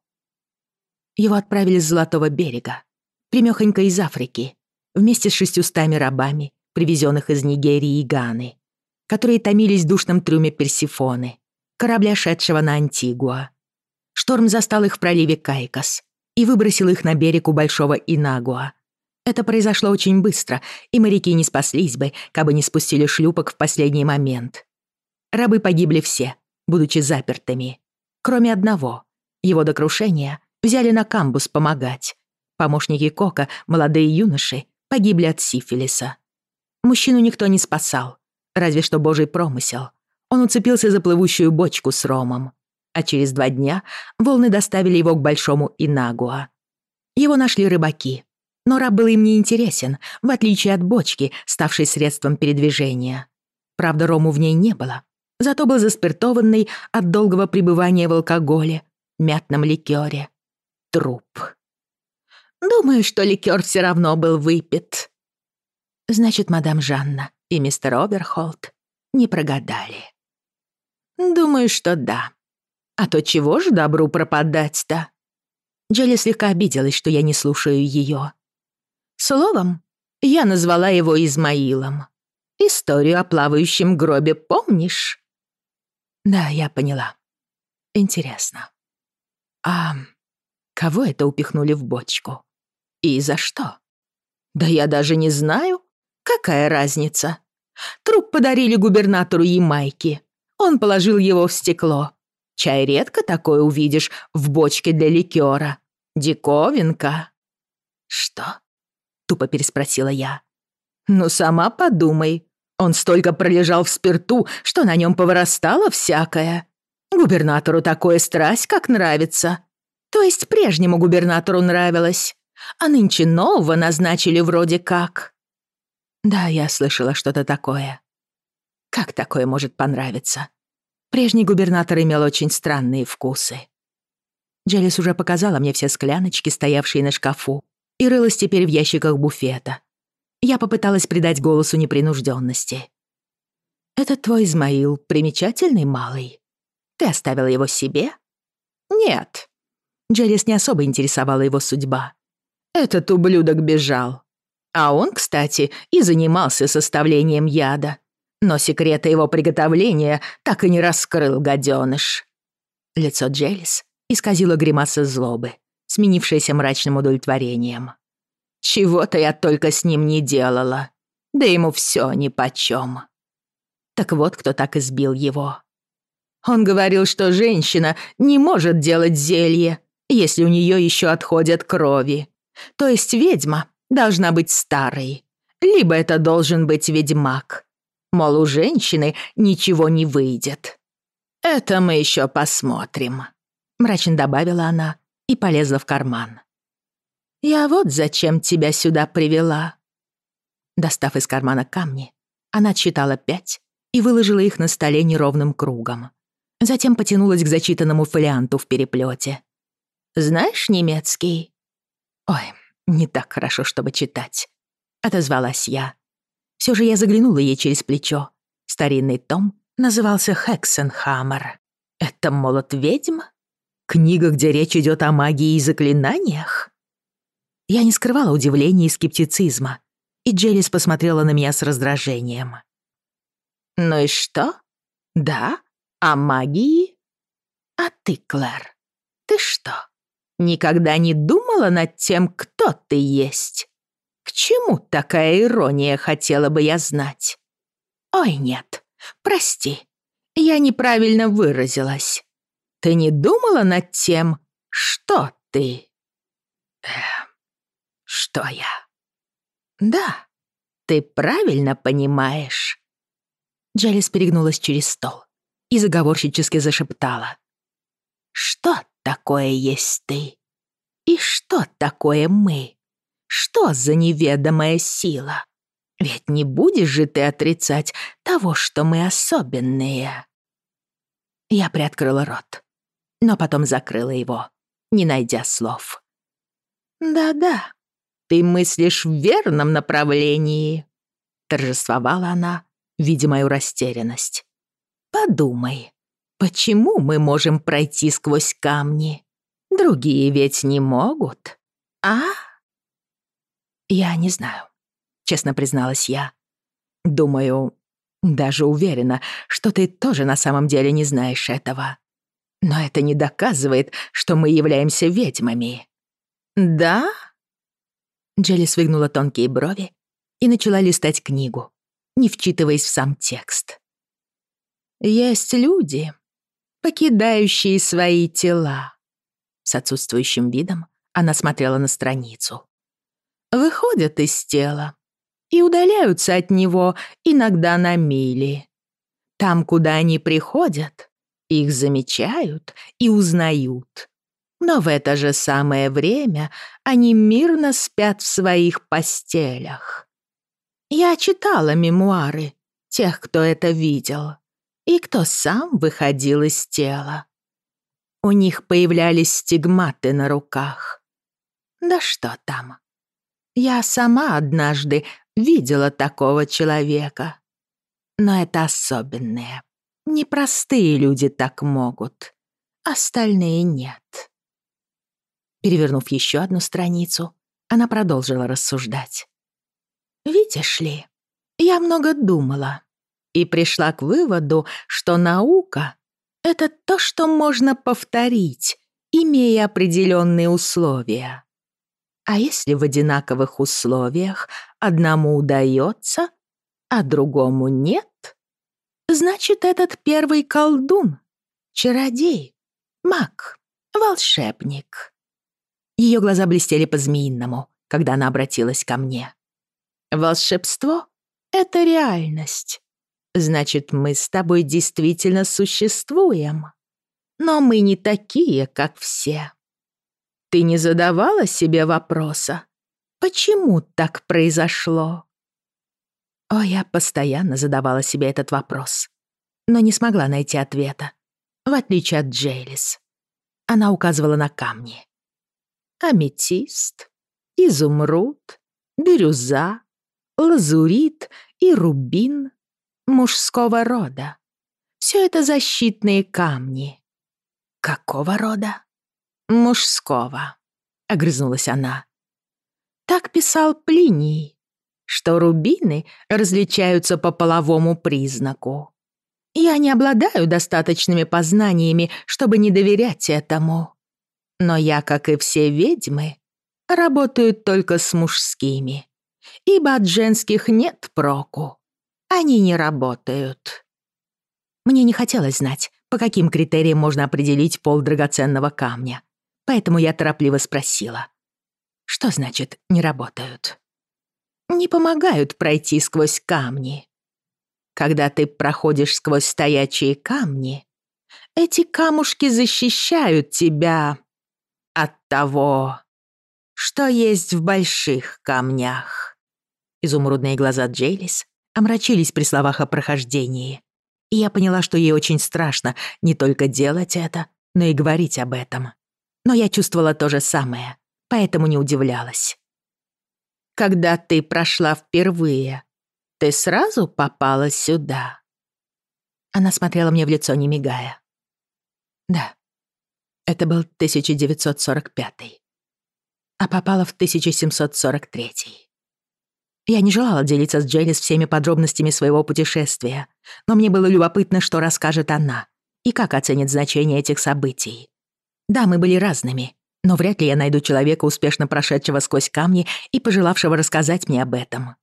Его отправили с Золотого берега, примёхонько из Африки, вместе с шестьюстами рабами, привезенных из Нигерии и Ганы, которые томились в душном трюме Персифоны, корабля, шедшего на Антигуа. Шторм застал их в проливе Кайкос и выбросил их на берег у Большого Инагуа. Это произошло очень быстро, и моряки не спаслись бы, кабы не спустили шлюпок в последний момент. Рабы погибли все, будучи запертыми. Кроме одного. Его до крушения взяли на камбус помогать. Помощники Кока, молодые юноши, погибли от сифилиса. Мужчину никто не спасал, разве что божий промысел. Он уцепился за плывущую бочку с ромом. А через два дня волны доставили его к большому Инагуа. Его нашли рыбаки. Но раб был им не интересен, в отличие от бочки, ставшей средством передвижения. Правда, рому в ней не было, зато был заспиртованный от долгого пребывания в алкоголе, мятном ликёре. Труп. Думаю, что ликер все равно был выпит. Значит, мадам Жанна и мистер Оверхолд не прогадали. Думаю, что да. А то чего же добру пропадать-то? Джелли слегка обиделась, что я не слушаю ее. Словом, я назвала его Измаилом. Историю о плавающем гробе помнишь? Да, я поняла. Интересно. А кого это упихнули в бочку? И за что? Да я даже не знаю. Какая разница? Труп подарили губернатору Ямайки. Он положил его в стекло. Чай редко такое увидишь в бочке для ликера. Диковинка. Что? Тупо переспросила я. Ну, сама подумай. Он столько пролежал в спирту, что на нем повырастало всякое. Губернатору такое страсть как нравится. То есть прежнему губернатору нравилось. А нынче нового назначили вроде как. Да, я слышала что-то такое. Как такое может понравиться? Прежний губернатор имел очень странные вкусы. Джелис уже показала мне все скляночки, стоявшие на шкафу, и рылась теперь в ящиках буфета. Я попыталась придать голосу непринужденности. «Это твой Измаил, примечательный малый. Ты оставила его себе?» «Нет». Джелис не особо интересовала его судьба. «Этот ублюдок бежал. А он, кстати, и занимался составлением яда. Но секрета его приготовления так и не раскрыл гадёныш. Лицо Джелис исказило гримаса злобы, сменившееся мрачным удовлетворением. Чего-то я только с ним не делала. Да ему всё нипочём. Так вот, кто так избил его. Он говорил, что женщина не может делать зелье, если у неё ещё отходят крови. То есть ведьма должна быть старой. Либо это должен быть ведьмак. Мол, у женщины ничего не выйдет. Это мы еще посмотрим. Мрачно добавила она и полезла в карман. «Я вот зачем тебя сюда привела». Достав из кармана камни, она отсчитала пять и выложила их на столе неровным кругом. Затем потянулась к зачитанному фолианту в переплете. «Знаешь немецкий?» «Ой, не так хорошо, чтобы читать. — отозвалась я. Все же я заглянула ей через плечо. Старинный том назывался «Хексенхаммер». Это молот ведьм? Книга, где речь идет о магии и заклинаниях? Я не скрывала удивления и скептицизма, и Джелис посмотрела на меня с раздражением. «Ну и что? Да? О магии? А ты, Клэр, ты что, никогда не думала над тем, кто ты есть? К чему такая ирония, хотела бы я знать? Ой, нет, прости, я неправильно выразилась. Ты не думала над тем, что ты? Э, что я? Да, ты правильно понимаешь. Джелис перегнулась через стол и заговорщически зашептала. Что такое есть ты? И что такое мы? Что за неведомая сила? Ведь не будешь же ты отрицать того, что мы особенные. Я приоткрыла рот, но потом закрыла его, не найдя слов. «Да-да, ты мыслишь в верном направлении», — торжествовала она, видя мою растерянность. «Подумай, почему мы можем пройти сквозь камни? Другие ведь не могут, а?» «Я не знаю», — честно призналась я. «Думаю, даже уверена, что ты тоже на самом деле не знаешь этого. Но это не доказывает, что мы являемся ведьмами. Да? Джелли свигнула тонкие брови и начала листать книгу, не вчитываясь в сам текст. Есть люди, покидающие свои тела. С отсутствующим видом она смотрела на страницу. Выходят из тела и удаляются от него иногда на мили. Там, куда они приходят, их замечают и узнают. Но в это же самое время они мирно спят в своих постелях. Я читала мемуары тех, кто это видел, и кто сам выходил из тела. У них появлялись стигматы на руках. Да что там. Я сама однажды видела такого человека. Но это особенные. Непростые люди так могут. Остальные нет. Перевернув еще одну страницу, она продолжила рассуждать. «Видишь ли, я много думала и пришла к выводу, что наука — это то, что можно повторить, имея определенные условия. А если в одинаковых условиях одному удается, а другому нет, значит, этот первый колдун, чародей, маг, волшебник. Ее глаза блестели по-змеиному, когда она обратилась ко мне. Волшебство — это реальность. Значит, мы с тобой действительно существуем. Но мы не такие, как все. Ты не задавала себе вопроса, почему так произошло? О, я постоянно задавала себе этот вопрос, но не смогла найти ответа, в отличие от Джейлис. Она указывала на камни. Аметист, изумруд, бирюза, лазурит и рубин мужского рода. Все это защитные камни. Какого рода? Мужского», — огрызнулась она. Так писал Плиний, что рубины различаются по половому признаку. Я не обладаю достаточными познаниями, чтобы не доверять этому. Но я, как и все ведьмы, работаю только с мужскими, ибо от женских нет проку. Они не работают. Мне не хотелось знать, по каким критериям можно определить пол драгоценного камня поэтому я торопливо спросила. «Что значит «не работают»?» «Не помогают пройти сквозь камни. Когда ты проходишь сквозь стоячие камни, эти камушки защищают тебя от того, что есть в больших камнях». Изумрудные глаза Джейлис омрачились при словах о прохождении, и я поняла, что ей очень страшно не только делать это, но и говорить об этом но я чувствовала то же самое, поэтому не удивлялась. когда ты прошла впервые, ты сразу попала сюда?» Она смотрела мне в лицо, не мигая. «Да, это был 1945 а попала в 1743 Я не желала делиться с Джейлис всеми подробностями своего путешествия, но мне было любопытно, что расскажет она и как оценит значение этих событий. Да, мы были разными, но вряд ли я найду человека, успешно прошедшего сквозь камни и пожелавшего рассказать мне об этом.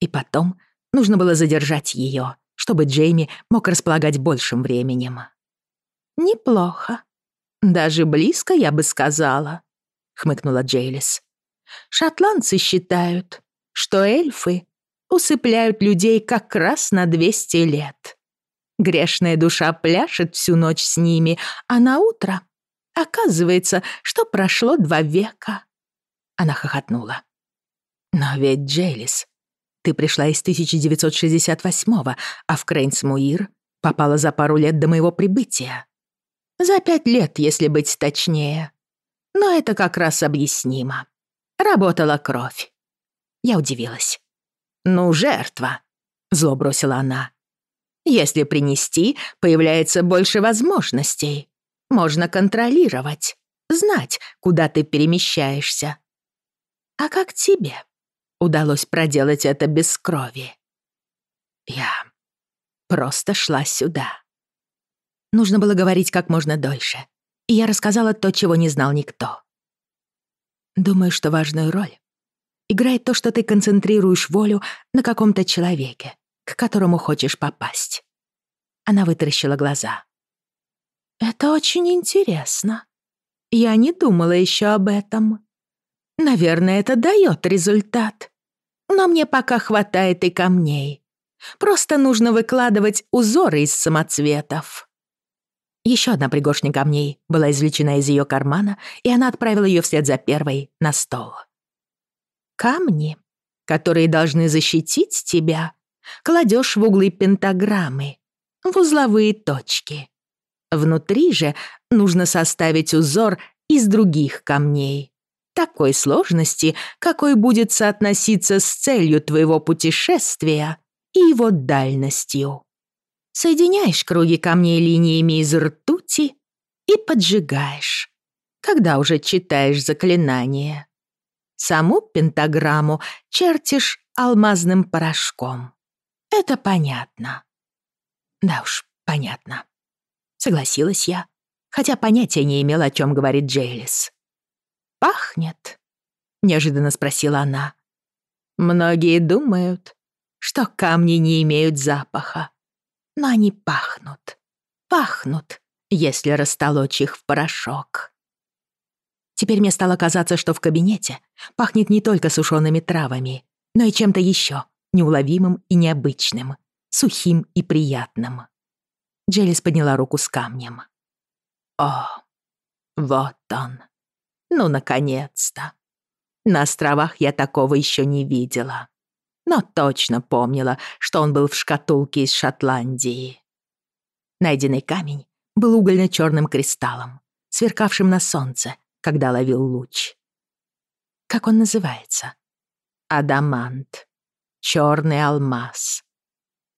И потом нужно было задержать ее, чтобы Джейми мог располагать большим временем. «Неплохо. Даже близко, я бы сказала», — хмыкнула Джейлис. «Шотландцы считают, что эльфы усыпляют людей как раз на 200 лет. Грешная душа пляшет всю ночь с ними, а на утро оказывается, что прошло два века». Она хохотнула. «Но ведь, Джейлис, ты пришла из 1968-го, а в Крейнсмуир попала за пару лет до моего прибытия. За пять лет, если быть точнее. Но это как раз объяснимо. Работала кровь. Я удивилась. «Ну, жертва», — зло бросила она. «Если принести, появляется больше возможностей. Можно контролировать, знать, куда ты перемещаешься. А как тебе удалось проделать это без крови?» Я просто шла сюда. Нужно было говорить как можно дольше и я рассказала то, чего не знал никто. Думаю, что важную роль играет то, что ты концентрируешь волю на каком-то человеке, к которому хочешь попасть. Она вытаращила глаза. Это очень интересно. Я не думала еще об этом. Наверное, это дает результат. Но мне пока хватает и камней. Просто нужно выкладывать узоры из самоцветов. Еще одна пригоршня камней была извлечена из ее кармана, и она отправила ее вслед за первой на стол. «Камни, которые должны защитить тебя, кладешь в углы пентаграммы, в узловые точки. Внутри же нужно составить узор из других камней, такой сложности, какой будет соотноситься с целью твоего путешествия и его дальностью соединяешь круги камней линиями из ртути и поджигаешь, когда уже читаешь заклинание. Саму пентаграмму чертишь алмазным порошком. Это понятно. Да уж, понятно. Согласилась я, хотя понятия не имела, о чем говорит Джейлис. «Пахнет?» — неожиданно спросила она. «Многие думают, что камни не имеют запаха но они пахнут. Пахнут, если растолочь их в порошок. Теперь мне стало казаться, что в кабинете пахнет не только сушеными травами, но и чем-то еще, неуловимым и необычным, сухим и приятным. Джелис подняла руку с камнем. О, вот он. Ну, наконец-то. На островах я такого еще не видела но точно помнила, что он был в шкатулке из Шотландии. Найденный камень был угольно-черным кристаллом, сверкавшим на солнце, когда ловил луч. Как он называется? Адамант. Черный алмаз.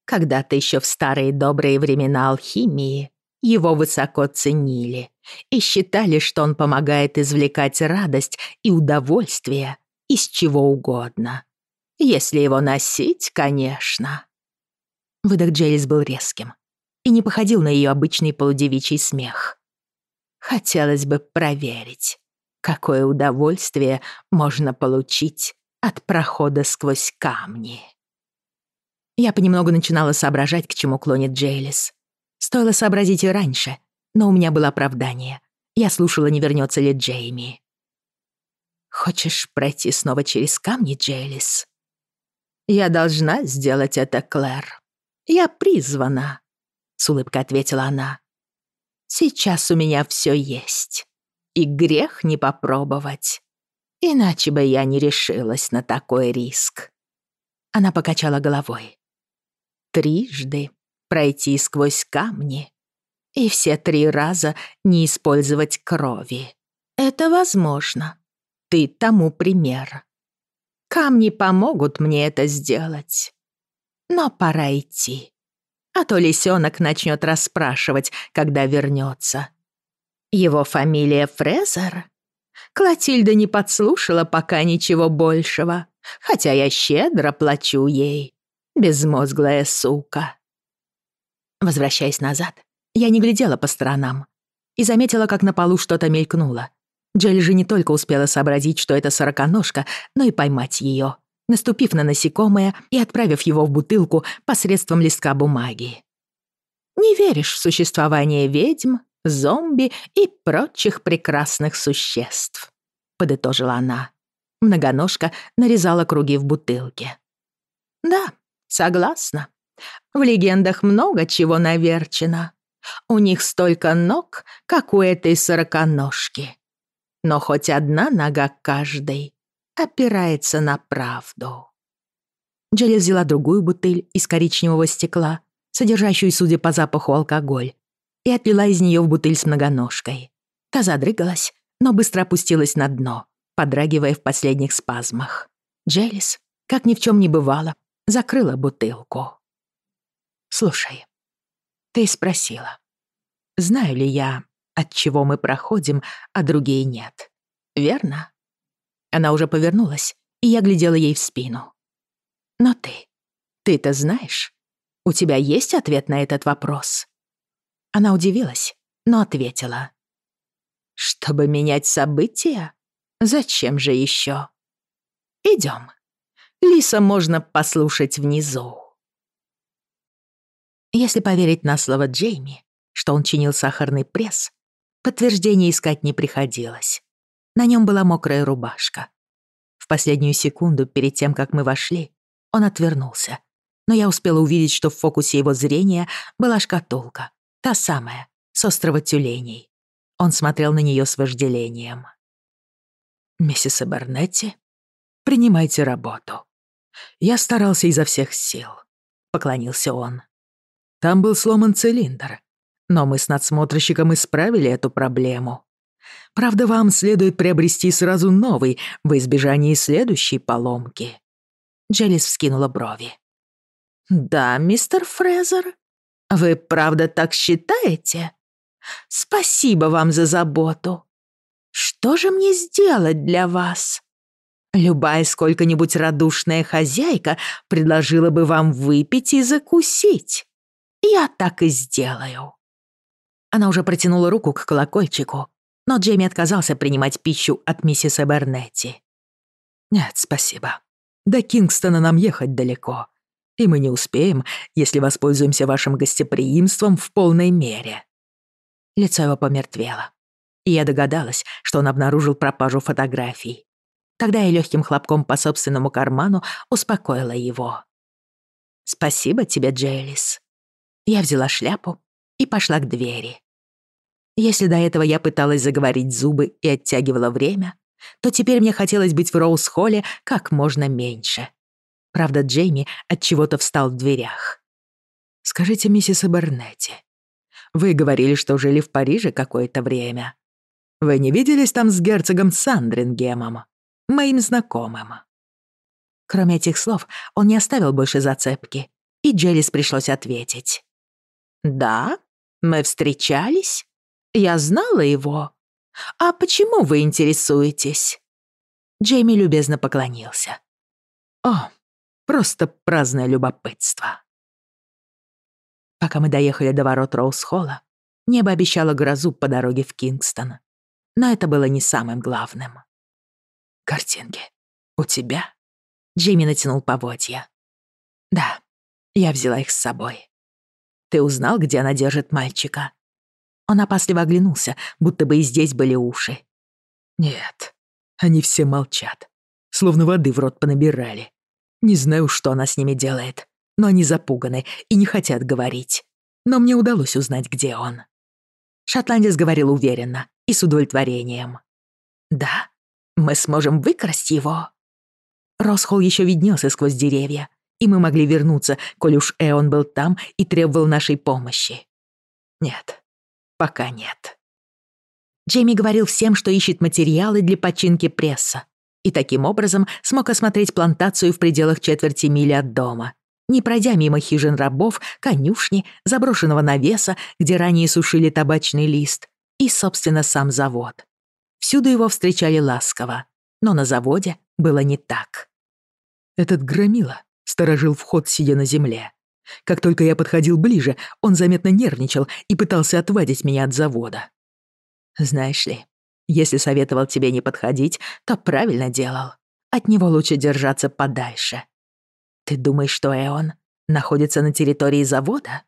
Когда-то еще в старые добрые времена алхимии его высоко ценили и считали, что он помогает извлекать радость и удовольствие из чего угодно. Если его носить, конечно». Выдох Джейлис был резким и не походил на ее обычный полудевичий смех. Хотелось бы проверить, какое удовольствие можно получить от прохода сквозь камни. Я понемногу начинала соображать, к чему клонит Джейлис. Стоило сообразить и раньше, но у меня было оправдание. Я слушала, не вернется ли Джейми. «Хочешь пройти снова через камни, Джейлис?» «Я должна сделать это, Клэр. Я призвана», — с улыбкой ответила она. «Сейчас у меня все есть, и грех не попробовать. Иначе бы я не решилась на такой риск». Она покачала головой. «Трижды пройти сквозь камни и все три раза не использовать крови. Это возможно. Ты тому пример. Камни помогут мне это сделать. Но пора идти. А то лисенок начнет расспрашивать, когда вернется. Его фамилия Фрезер? Клотильда не подслушала пока ничего большего, хотя я щедро плачу ей, безмозглая сука. Возвращаясь назад, я не глядела по сторонам и заметила, как на полу что-то мелькнуло. Джелли же не только успела сообразить, что это сороконожка, но и поймать ее, наступив на насекомое и отправив его в бутылку посредством листка бумаги. «Не веришь в существование ведьм, зомби и прочих прекрасных существ», — подытожила она. Многоножка нарезала круги в бутылке. «Да, согласна. В легендах много чего наверчено. У них столько ног, как у этой сороконожки. Но хоть одна нога каждой опирается на правду». Джилли взяла другую бутыль из коричневого стекла, содержащую, судя по запаху, алкоголь, и отлила из нее в бутыль с многоножкой. Та задрыгалась, но быстро опустилась на дно, подрагивая в последних спазмах. Джелис, как ни в чем не бывало, закрыла бутылку. «Слушай, ты спросила, знаю ли я, от чего мы проходим, а другие нет, верно?» Она уже повернулась, и я глядела ей в спину. «Но ты, ты-то знаешь? У тебя есть ответ на этот вопрос?» Она удивилась, но ответила. «Чтобы менять события? Зачем же еще? Идем. Лиса можно послушать внизу». Если поверить на слово Джейми, что он чинил сахарный пресс, подтверждения искать не приходилось. На нем была мокрая рубашка. В последнюю секунду перед тем, как мы вошли, он отвернулся, но я успела увидеть, что в фокусе его зрения была шкатулка, Та самая, с острова тюленей. Он смотрел на нее с вожделением. «Миссис Эбернетти, принимайте работу. Я старался изо всех сил», — поклонился он. «Там был сломан цилиндр, но мы с надсмотрщиком исправили эту проблему. Правда, вам следует приобрести сразу новый в избежании следующей поломки». Джелис вскинула брови. «Да, мистер Фрезер?» Вы правда так считаете? Спасибо вам за заботу. Что же мне сделать для вас? Любая сколько-нибудь радушная хозяйка предложила бы вам выпить и закусить. Я так и сделаю. Она уже протянула руку к колокольчику, но Джейми отказался принимать пищу от миссис Эбернетти. «Нет, спасибо. До Кингстона нам ехать далеко и мы не успеем, если воспользуемся вашим гостеприимством в полной мере». Лицо его помертвело, и я догадалась, что он обнаружил пропажу фотографий. Тогда я легким хлопком по собственному карману успокоила его. «Спасибо тебе, Джейлис». Я взяла шляпу и пошла к двери. Если до этого я пыталась заговорить зубы и оттягивала время, то теперь мне хотелось быть в Роуз-холле как можно меньше. Правда, Джейми от чего-то встал в дверях. «Скажите, миссис Эбернетти, вы говорили, что жили в Париже какое-то время. Вы не виделись там с герцогом Сандрингемом, моим знакомым?» Кроме этих слов, он не оставил больше зацепки, и Джелис пришлось ответить. «Да, мы встречались. Я знала его. А почему вы интересуетесь?» Джейми любезно поклонился. «О, Просто праздное любопытство. Пока мы доехали до ворот Роуз-Холла, небо обещало грозу по дороге в Кингстон. Но это было не самым главным. «Картинки. У тебя?» Джейми натянул поводья. «Да, я взяла их с собой. Ты узнал, где она держит мальчика?» Он опасливо оглянулся, будто бы и здесь были уши. «Нет, они все молчат, словно воды в рот понабирали. Не знаю, что она с ними делает, но они запуганы и не хотят говорить. Но мне удалось узнать, где он. Шотландец говорил уверенно и с удовлетворением. «Да, мы сможем выкрасть его». Росхолл еще виднелся сквозь деревья, и мы могли вернуться, коль уж Эон был там и требовал нашей помощи. Нет, пока нет. Джейми говорил всем, что ищет материалы для починки пресса. и таким образом смог осмотреть плантацию в пределах четверти мили от дома, не пройдя мимо хижин рабов, конюшни, заброшенного навеса, где ранее сушили табачный лист, и, собственно, сам завод. Всюду его встречали ласково, но на заводе было не так. Этот громила сторожил вход, сидя на земле. Как только я подходил ближе, он заметно нервничал и пытался отвадить меня от завода. Знаешь ли, если советовал тебе не подходить, то правильно делал. От него лучше держаться подальше. Ты думаешь, что Эон находится на территории завода?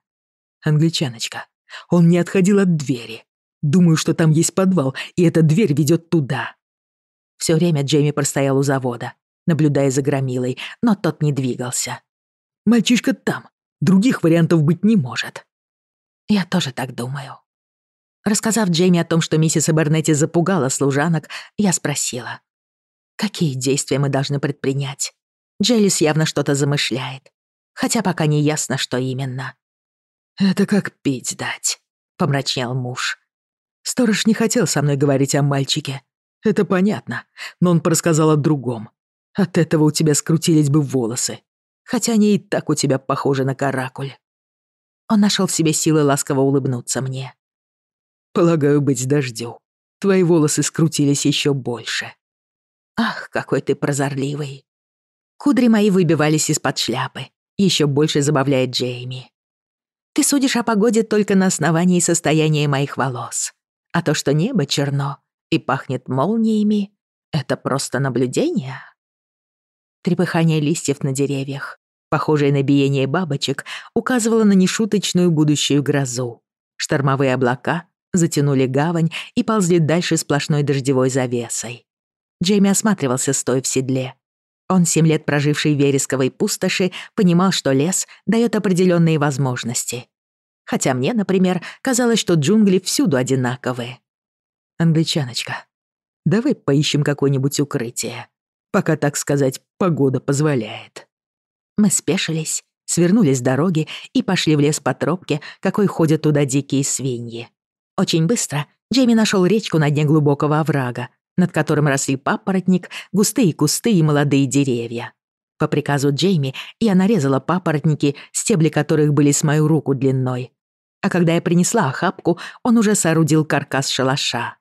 Англичаночка, он не отходил от двери. Думаю, что там есть подвал, и эта дверь ведет туда. Все время Джейми простоял у завода, наблюдая за громилой, но тот не двигался. Мальчишка там. Других вариантов быть не может. Я тоже так думаю. Рассказав Джейми о том, что миссис Эбернетти запугала служанок, я спросила. Какие действия мы должны предпринять? Джеллис явно что-то замышляет. Хотя пока не ясно, что именно. «Это как пить дать», — помрачнел муж. «Сторож не хотел со мной говорить о мальчике. Это понятно, но он порассказал о другом. От этого у тебя скрутились бы волосы. Хотя они и так у тебя похожи на каракуль». Он нашел в себе силы ласково улыбнуться мне. Полагаю, быть дождю. Твои волосы скрутились еще больше. Ах, какой ты прозорливый. Кудри мои выбивались из-под шляпы, еще больше забавляет Джейми. Ты судишь о погоде только на основании состояния моих волос. А то, что небо черно и пахнет молниями, это просто наблюдение. Трепыхание листьев на деревьях, похожее на биение бабочек, указывало на нешуточную будущую грозу. Штормовые облака затянули гавань и ползли дальше сплошной дождевой завесой. Джейми осматривался, стоя в седле. Он, семь лет проживший в вересковой пустоши, понимал, что лес дает определенные возможности. Хотя мне, например, казалось, что джунгли всюду одинаковые. «Англичаночка, давай поищем какое-нибудь укрытие, пока, так сказать, погода позволяет». Мы спешились, свернули с дороги и пошли в лес по тропке, какой ходят туда дикие свиньи. Очень быстро Джейми нашел речку на дне глубокого оврага, над которым росли папоротник, густые кусты и молодые деревья. По приказу Джейми я нарезала папоротники, стебли которых были с мою руку длиной. А когда я принесла охапку, он уже соорудил каркас шалаша.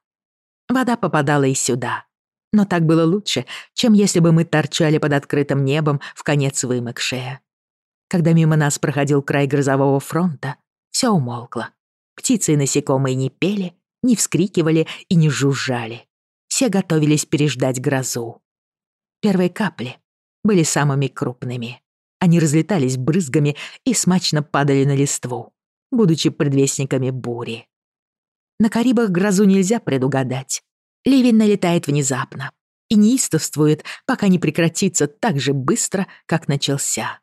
Вода попадала и сюда. Но так было лучше, чем если бы мы торчали под открытым небом в конец вымокшие. Когда мимо нас проходил край грозового фронта, все умолкло. Птицы и насекомые не пели, не вскрикивали и не жужжали. Все готовились переждать грозу. Первые капли были самыми крупными. Они разлетались брызгами и смачно падали на листву, будучи предвестниками бури. На Карибах грозу нельзя предугадать. Ливень налетает внезапно и неистовствует, пока не прекратится так же быстро, как начался.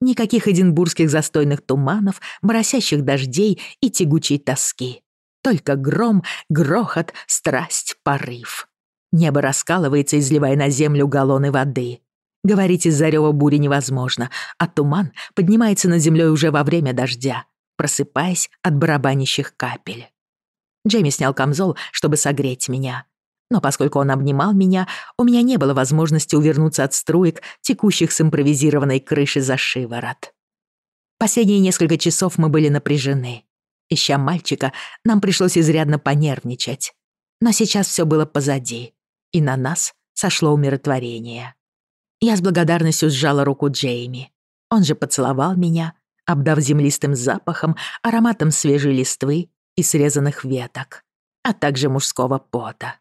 Никаких эдинбургских застойных туманов, моросящих дождей и тягучей тоски. Только гром, грохот, страсть, порыв. Небо раскалывается, изливая на землю галлоны воды. Говорить из-за рёва бури невозможно, а туман поднимается над землей уже во время дождя, просыпаясь от барабанящих капель. Джейми снял камзол, чтобы согреть меня, но поскольку он обнимал меня, у меня не было возможности увернуться от струек, текущих с импровизированной крыши за шиворот. Последние несколько часов мы были напряжены. Ища мальчика, нам пришлось изрядно понервничать. Но сейчас все было позади, и на нас сошло умиротворение. Я с благодарностью сжала руку Джейми. Он же поцеловал меня, обдав землистым запахом, ароматом свежей листвы и срезанных веток, а также мужского пота.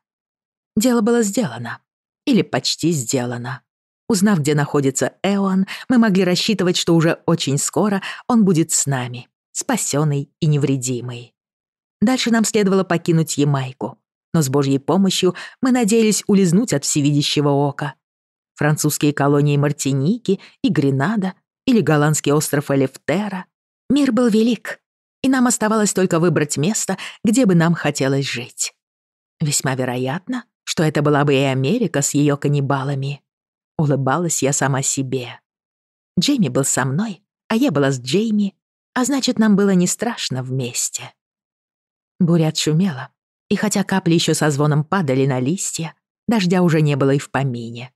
Дело было сделано. Или почти сделано. Узнав, где находится Эон, мы могли рассчитывать, что уже очень скоро он будет с нами, спасенный и невредимый. Дальше нам следовало покинуть Ямайку, но с Божьей помощью мы надеялись улизнуть от всевидящего ока. Французские колонии Мартиники и Гренада или голландский остров Элефтера. Мир был велик, и нам оставалось только выбрать место, где бы нам хотелось жить. Весьма вероятно, что это была бы и Америка с ее каннибалами. Улыбалась я сама себе. Джейми был со мной, а я была с Джейми, а значит, нам было не страшно вместе. Буря отшумела, и хотя капли еще со звоном падали на листья, Дождя уже не было и в помине.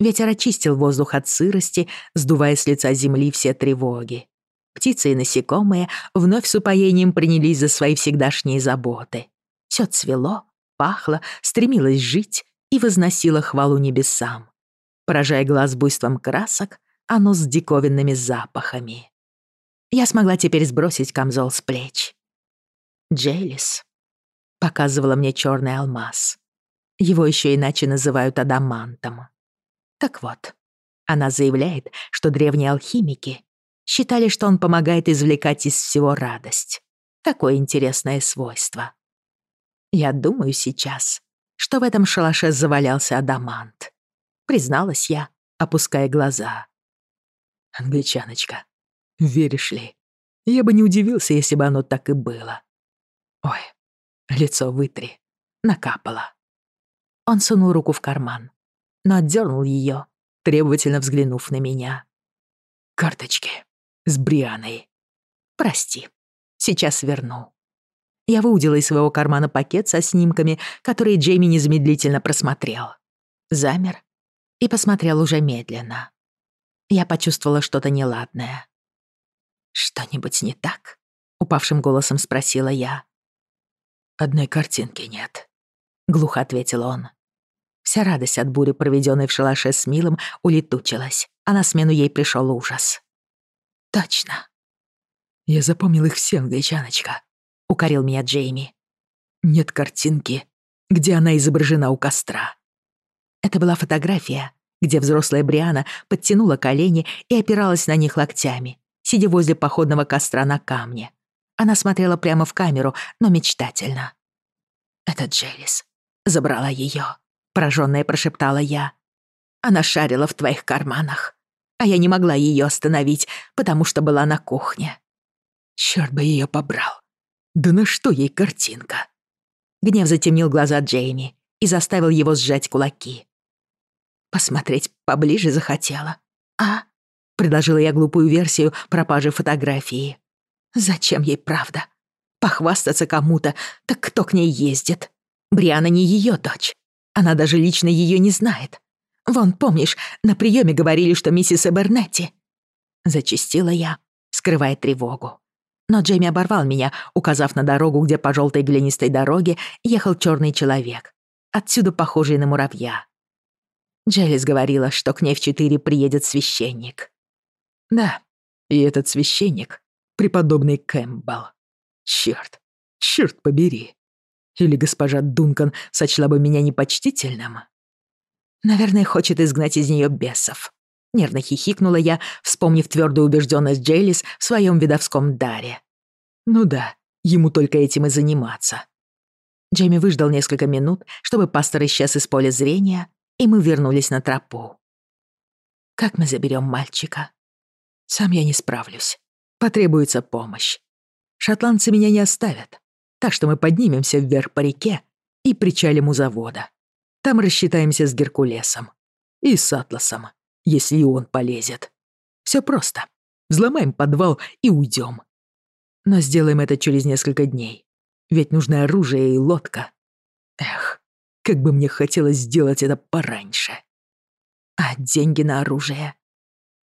Ветер очистил воздух от сырости, сдувая с лица земли все тревоги. Птицы и насекомые вновь с упоением принялись за свои всегдашние заботы. Все цвело, пахло, стремилось жить и возносило хвалу небесам. Поражая глаз буйством красок, оно с диковинными запахами. Я смогла теперь сбросить камзол с плеч. Джейлис показывала мне черный алмаз. Его еще иначе называют адамантом. Так вот, она заявляет, что древние алхимики считали, что он помогает извлекать из всего радость. Такое интересное свойство. Я думаю сейчас, что в этом шалаше завалялся адамант. Призналась я, опуская глаза. Англичаночка, веришь ли, я бы не удивился, если бы оно так и было. Ой, лицо вытри, накапало. Он сунул руку в карман, но отдернул ее, требовательно взглянув на меня. «Карточки с Брианой. Прости, сейчас верну». Я выудила из своего кармана пакет со снимками, которые Джейми незамедлительно просмотрел. Замер и посмотрел уже медленно. Я почувствовала что-то неладное. «Что-нибудь не так?» — упавшим голосом спросила я. «Одной картинки нет», — глухо ответил он. Вся радость от бури, проведенной в шалаше с Милом, улетучилась, а на смену ей пришел ужас. «Точно». «Я запомнил их все, англичаночка», — укорил меня Джейми. «Нет картинки, где она изображена у костра». Это была фотография, где взрослая Бриана подтянула колени и опиралась на них локтями, сидя возле походного костра на камне. Она смотрела прямо в камеру, но мечтательно. «Это Джелис. Забрала ее поражённая прошептала я. Она шарила в твоих карманах, а я не могла её остановить, потому что была на кухне. Чёрт бы её побрал. Да на что ей картинка? Гнев затемнил глаза Джейми и заставил его сжать кулаки. Посмотреть поближе захотела. А? Предложила я глупую версию пропажи фотографии. Зачем ей правда? Похвастаться кому-то, так кто к ней ездит? Бриана не её дочь. Она даже лично ее не знает. Вон, помнишь, на приеме говорили, что миссис Эбернетти...» Зачистила я, скрывая тревогу. Но Джейми оборвал меня, указав на дорогу, где по желтой глинистой дороге ехал черный человек, отсюда похожий на муравья. Джелис говорила, что к ней в четыре приедет священник. Да, и этот священник — преподобный Кэмпбелл. Чёрт, чёрт побери. Или госпожа Дункан сочла бы меня непочтительным? Наверное, хочет изгнать из нее бесов. Нервно хихикнула я, вспомнив твердую убежденность Джейлис в своем видовском даре. Ну да, ему только этим и заниматься. Джейми выждал несколько минут, чтобы пастор исчез из поля зрения, и мы вернулись на тропу. Как мы заберем мальчика? Сам я не справлюсь. Потребуется помощь. Шотландцы меня не оставят так что мы поднимемся вверх по реке и причалим у завода. Там рассчитаемся с Геркулесом. И с Атласом, если и он полезет. Все просто. Взломаем подвал и уйдем. Но сделаем это через несколько дней. Ведь нужно оружие и лодка. Эх, как бы мне хотелось сделать это пораньше. А деньги на оружие?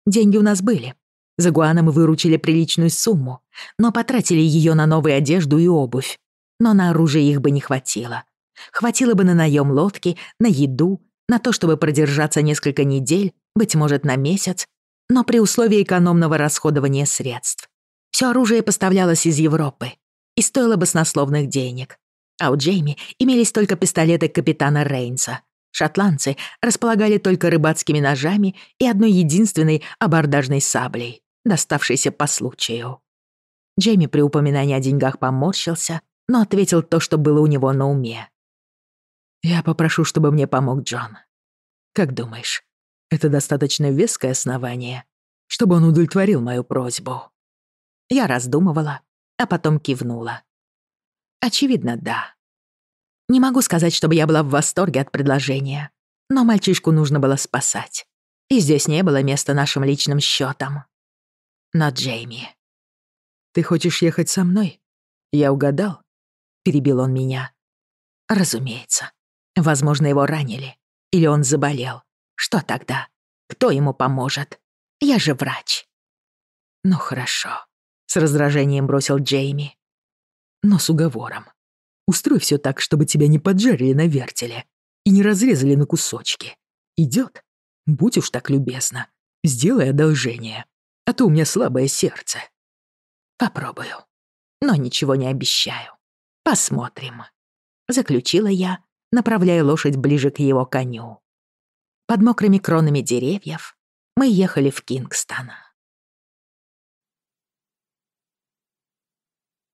Деньги у нас были. За Гуана мы выручили приличную сумму, но потратили ее на новую одежду и обувь но на оружие их бы не хватило. Хватило бы на наем лодки, на еду, на то, чтобы продержаться несколько недель, быть может, на месяц, но при условии экономного расходования средств. Все оружие поставлялось из Европы и стоило баснословных денег. А у Джейми имелись только пистолеты капитана Рейнса. Шотландцы располагали только рыбацкими ножами и одной единственной абордажной саблей, доставшейся по случаю. Джейми при упоминании о деньгах поморщился, но ответил то, что было у него на уме. «Я попрошу, чтобы мне помог Джон. Как думаешь, это достаточно веское основание, чтобы он удовлетворил мою просьбу?» Я раздумывала, а потом кивнула. Очевидно, да. Не могу сказать, чтобы я была в восторге от предложения, но мальчишку нужно было спасать. И здесь не было места нашим личным счетам. Но Джейми... «Ты хочешь ехать со мной? Я угадал?» перебил он меня. Разумеется. Возможно, его ранили. Или он заболел. Что тогда? Кто ему поможет? Я же врач. Ну хорошо. С раздражением бросил Джейми. Но с уговором. Устрой все так, чтобы тебя не поджарили на вертеле и не разрезали на кусочки. Идет? Будь уж так любезна. Сделай одолжение. А то у меня слабое сердце. Попробую. Но ничего не обещаю. Посмотрим. Заключила я, направляя лошадь ближе к его коню. Под мокрыми кронами деревьев мы ехали в Кингстон.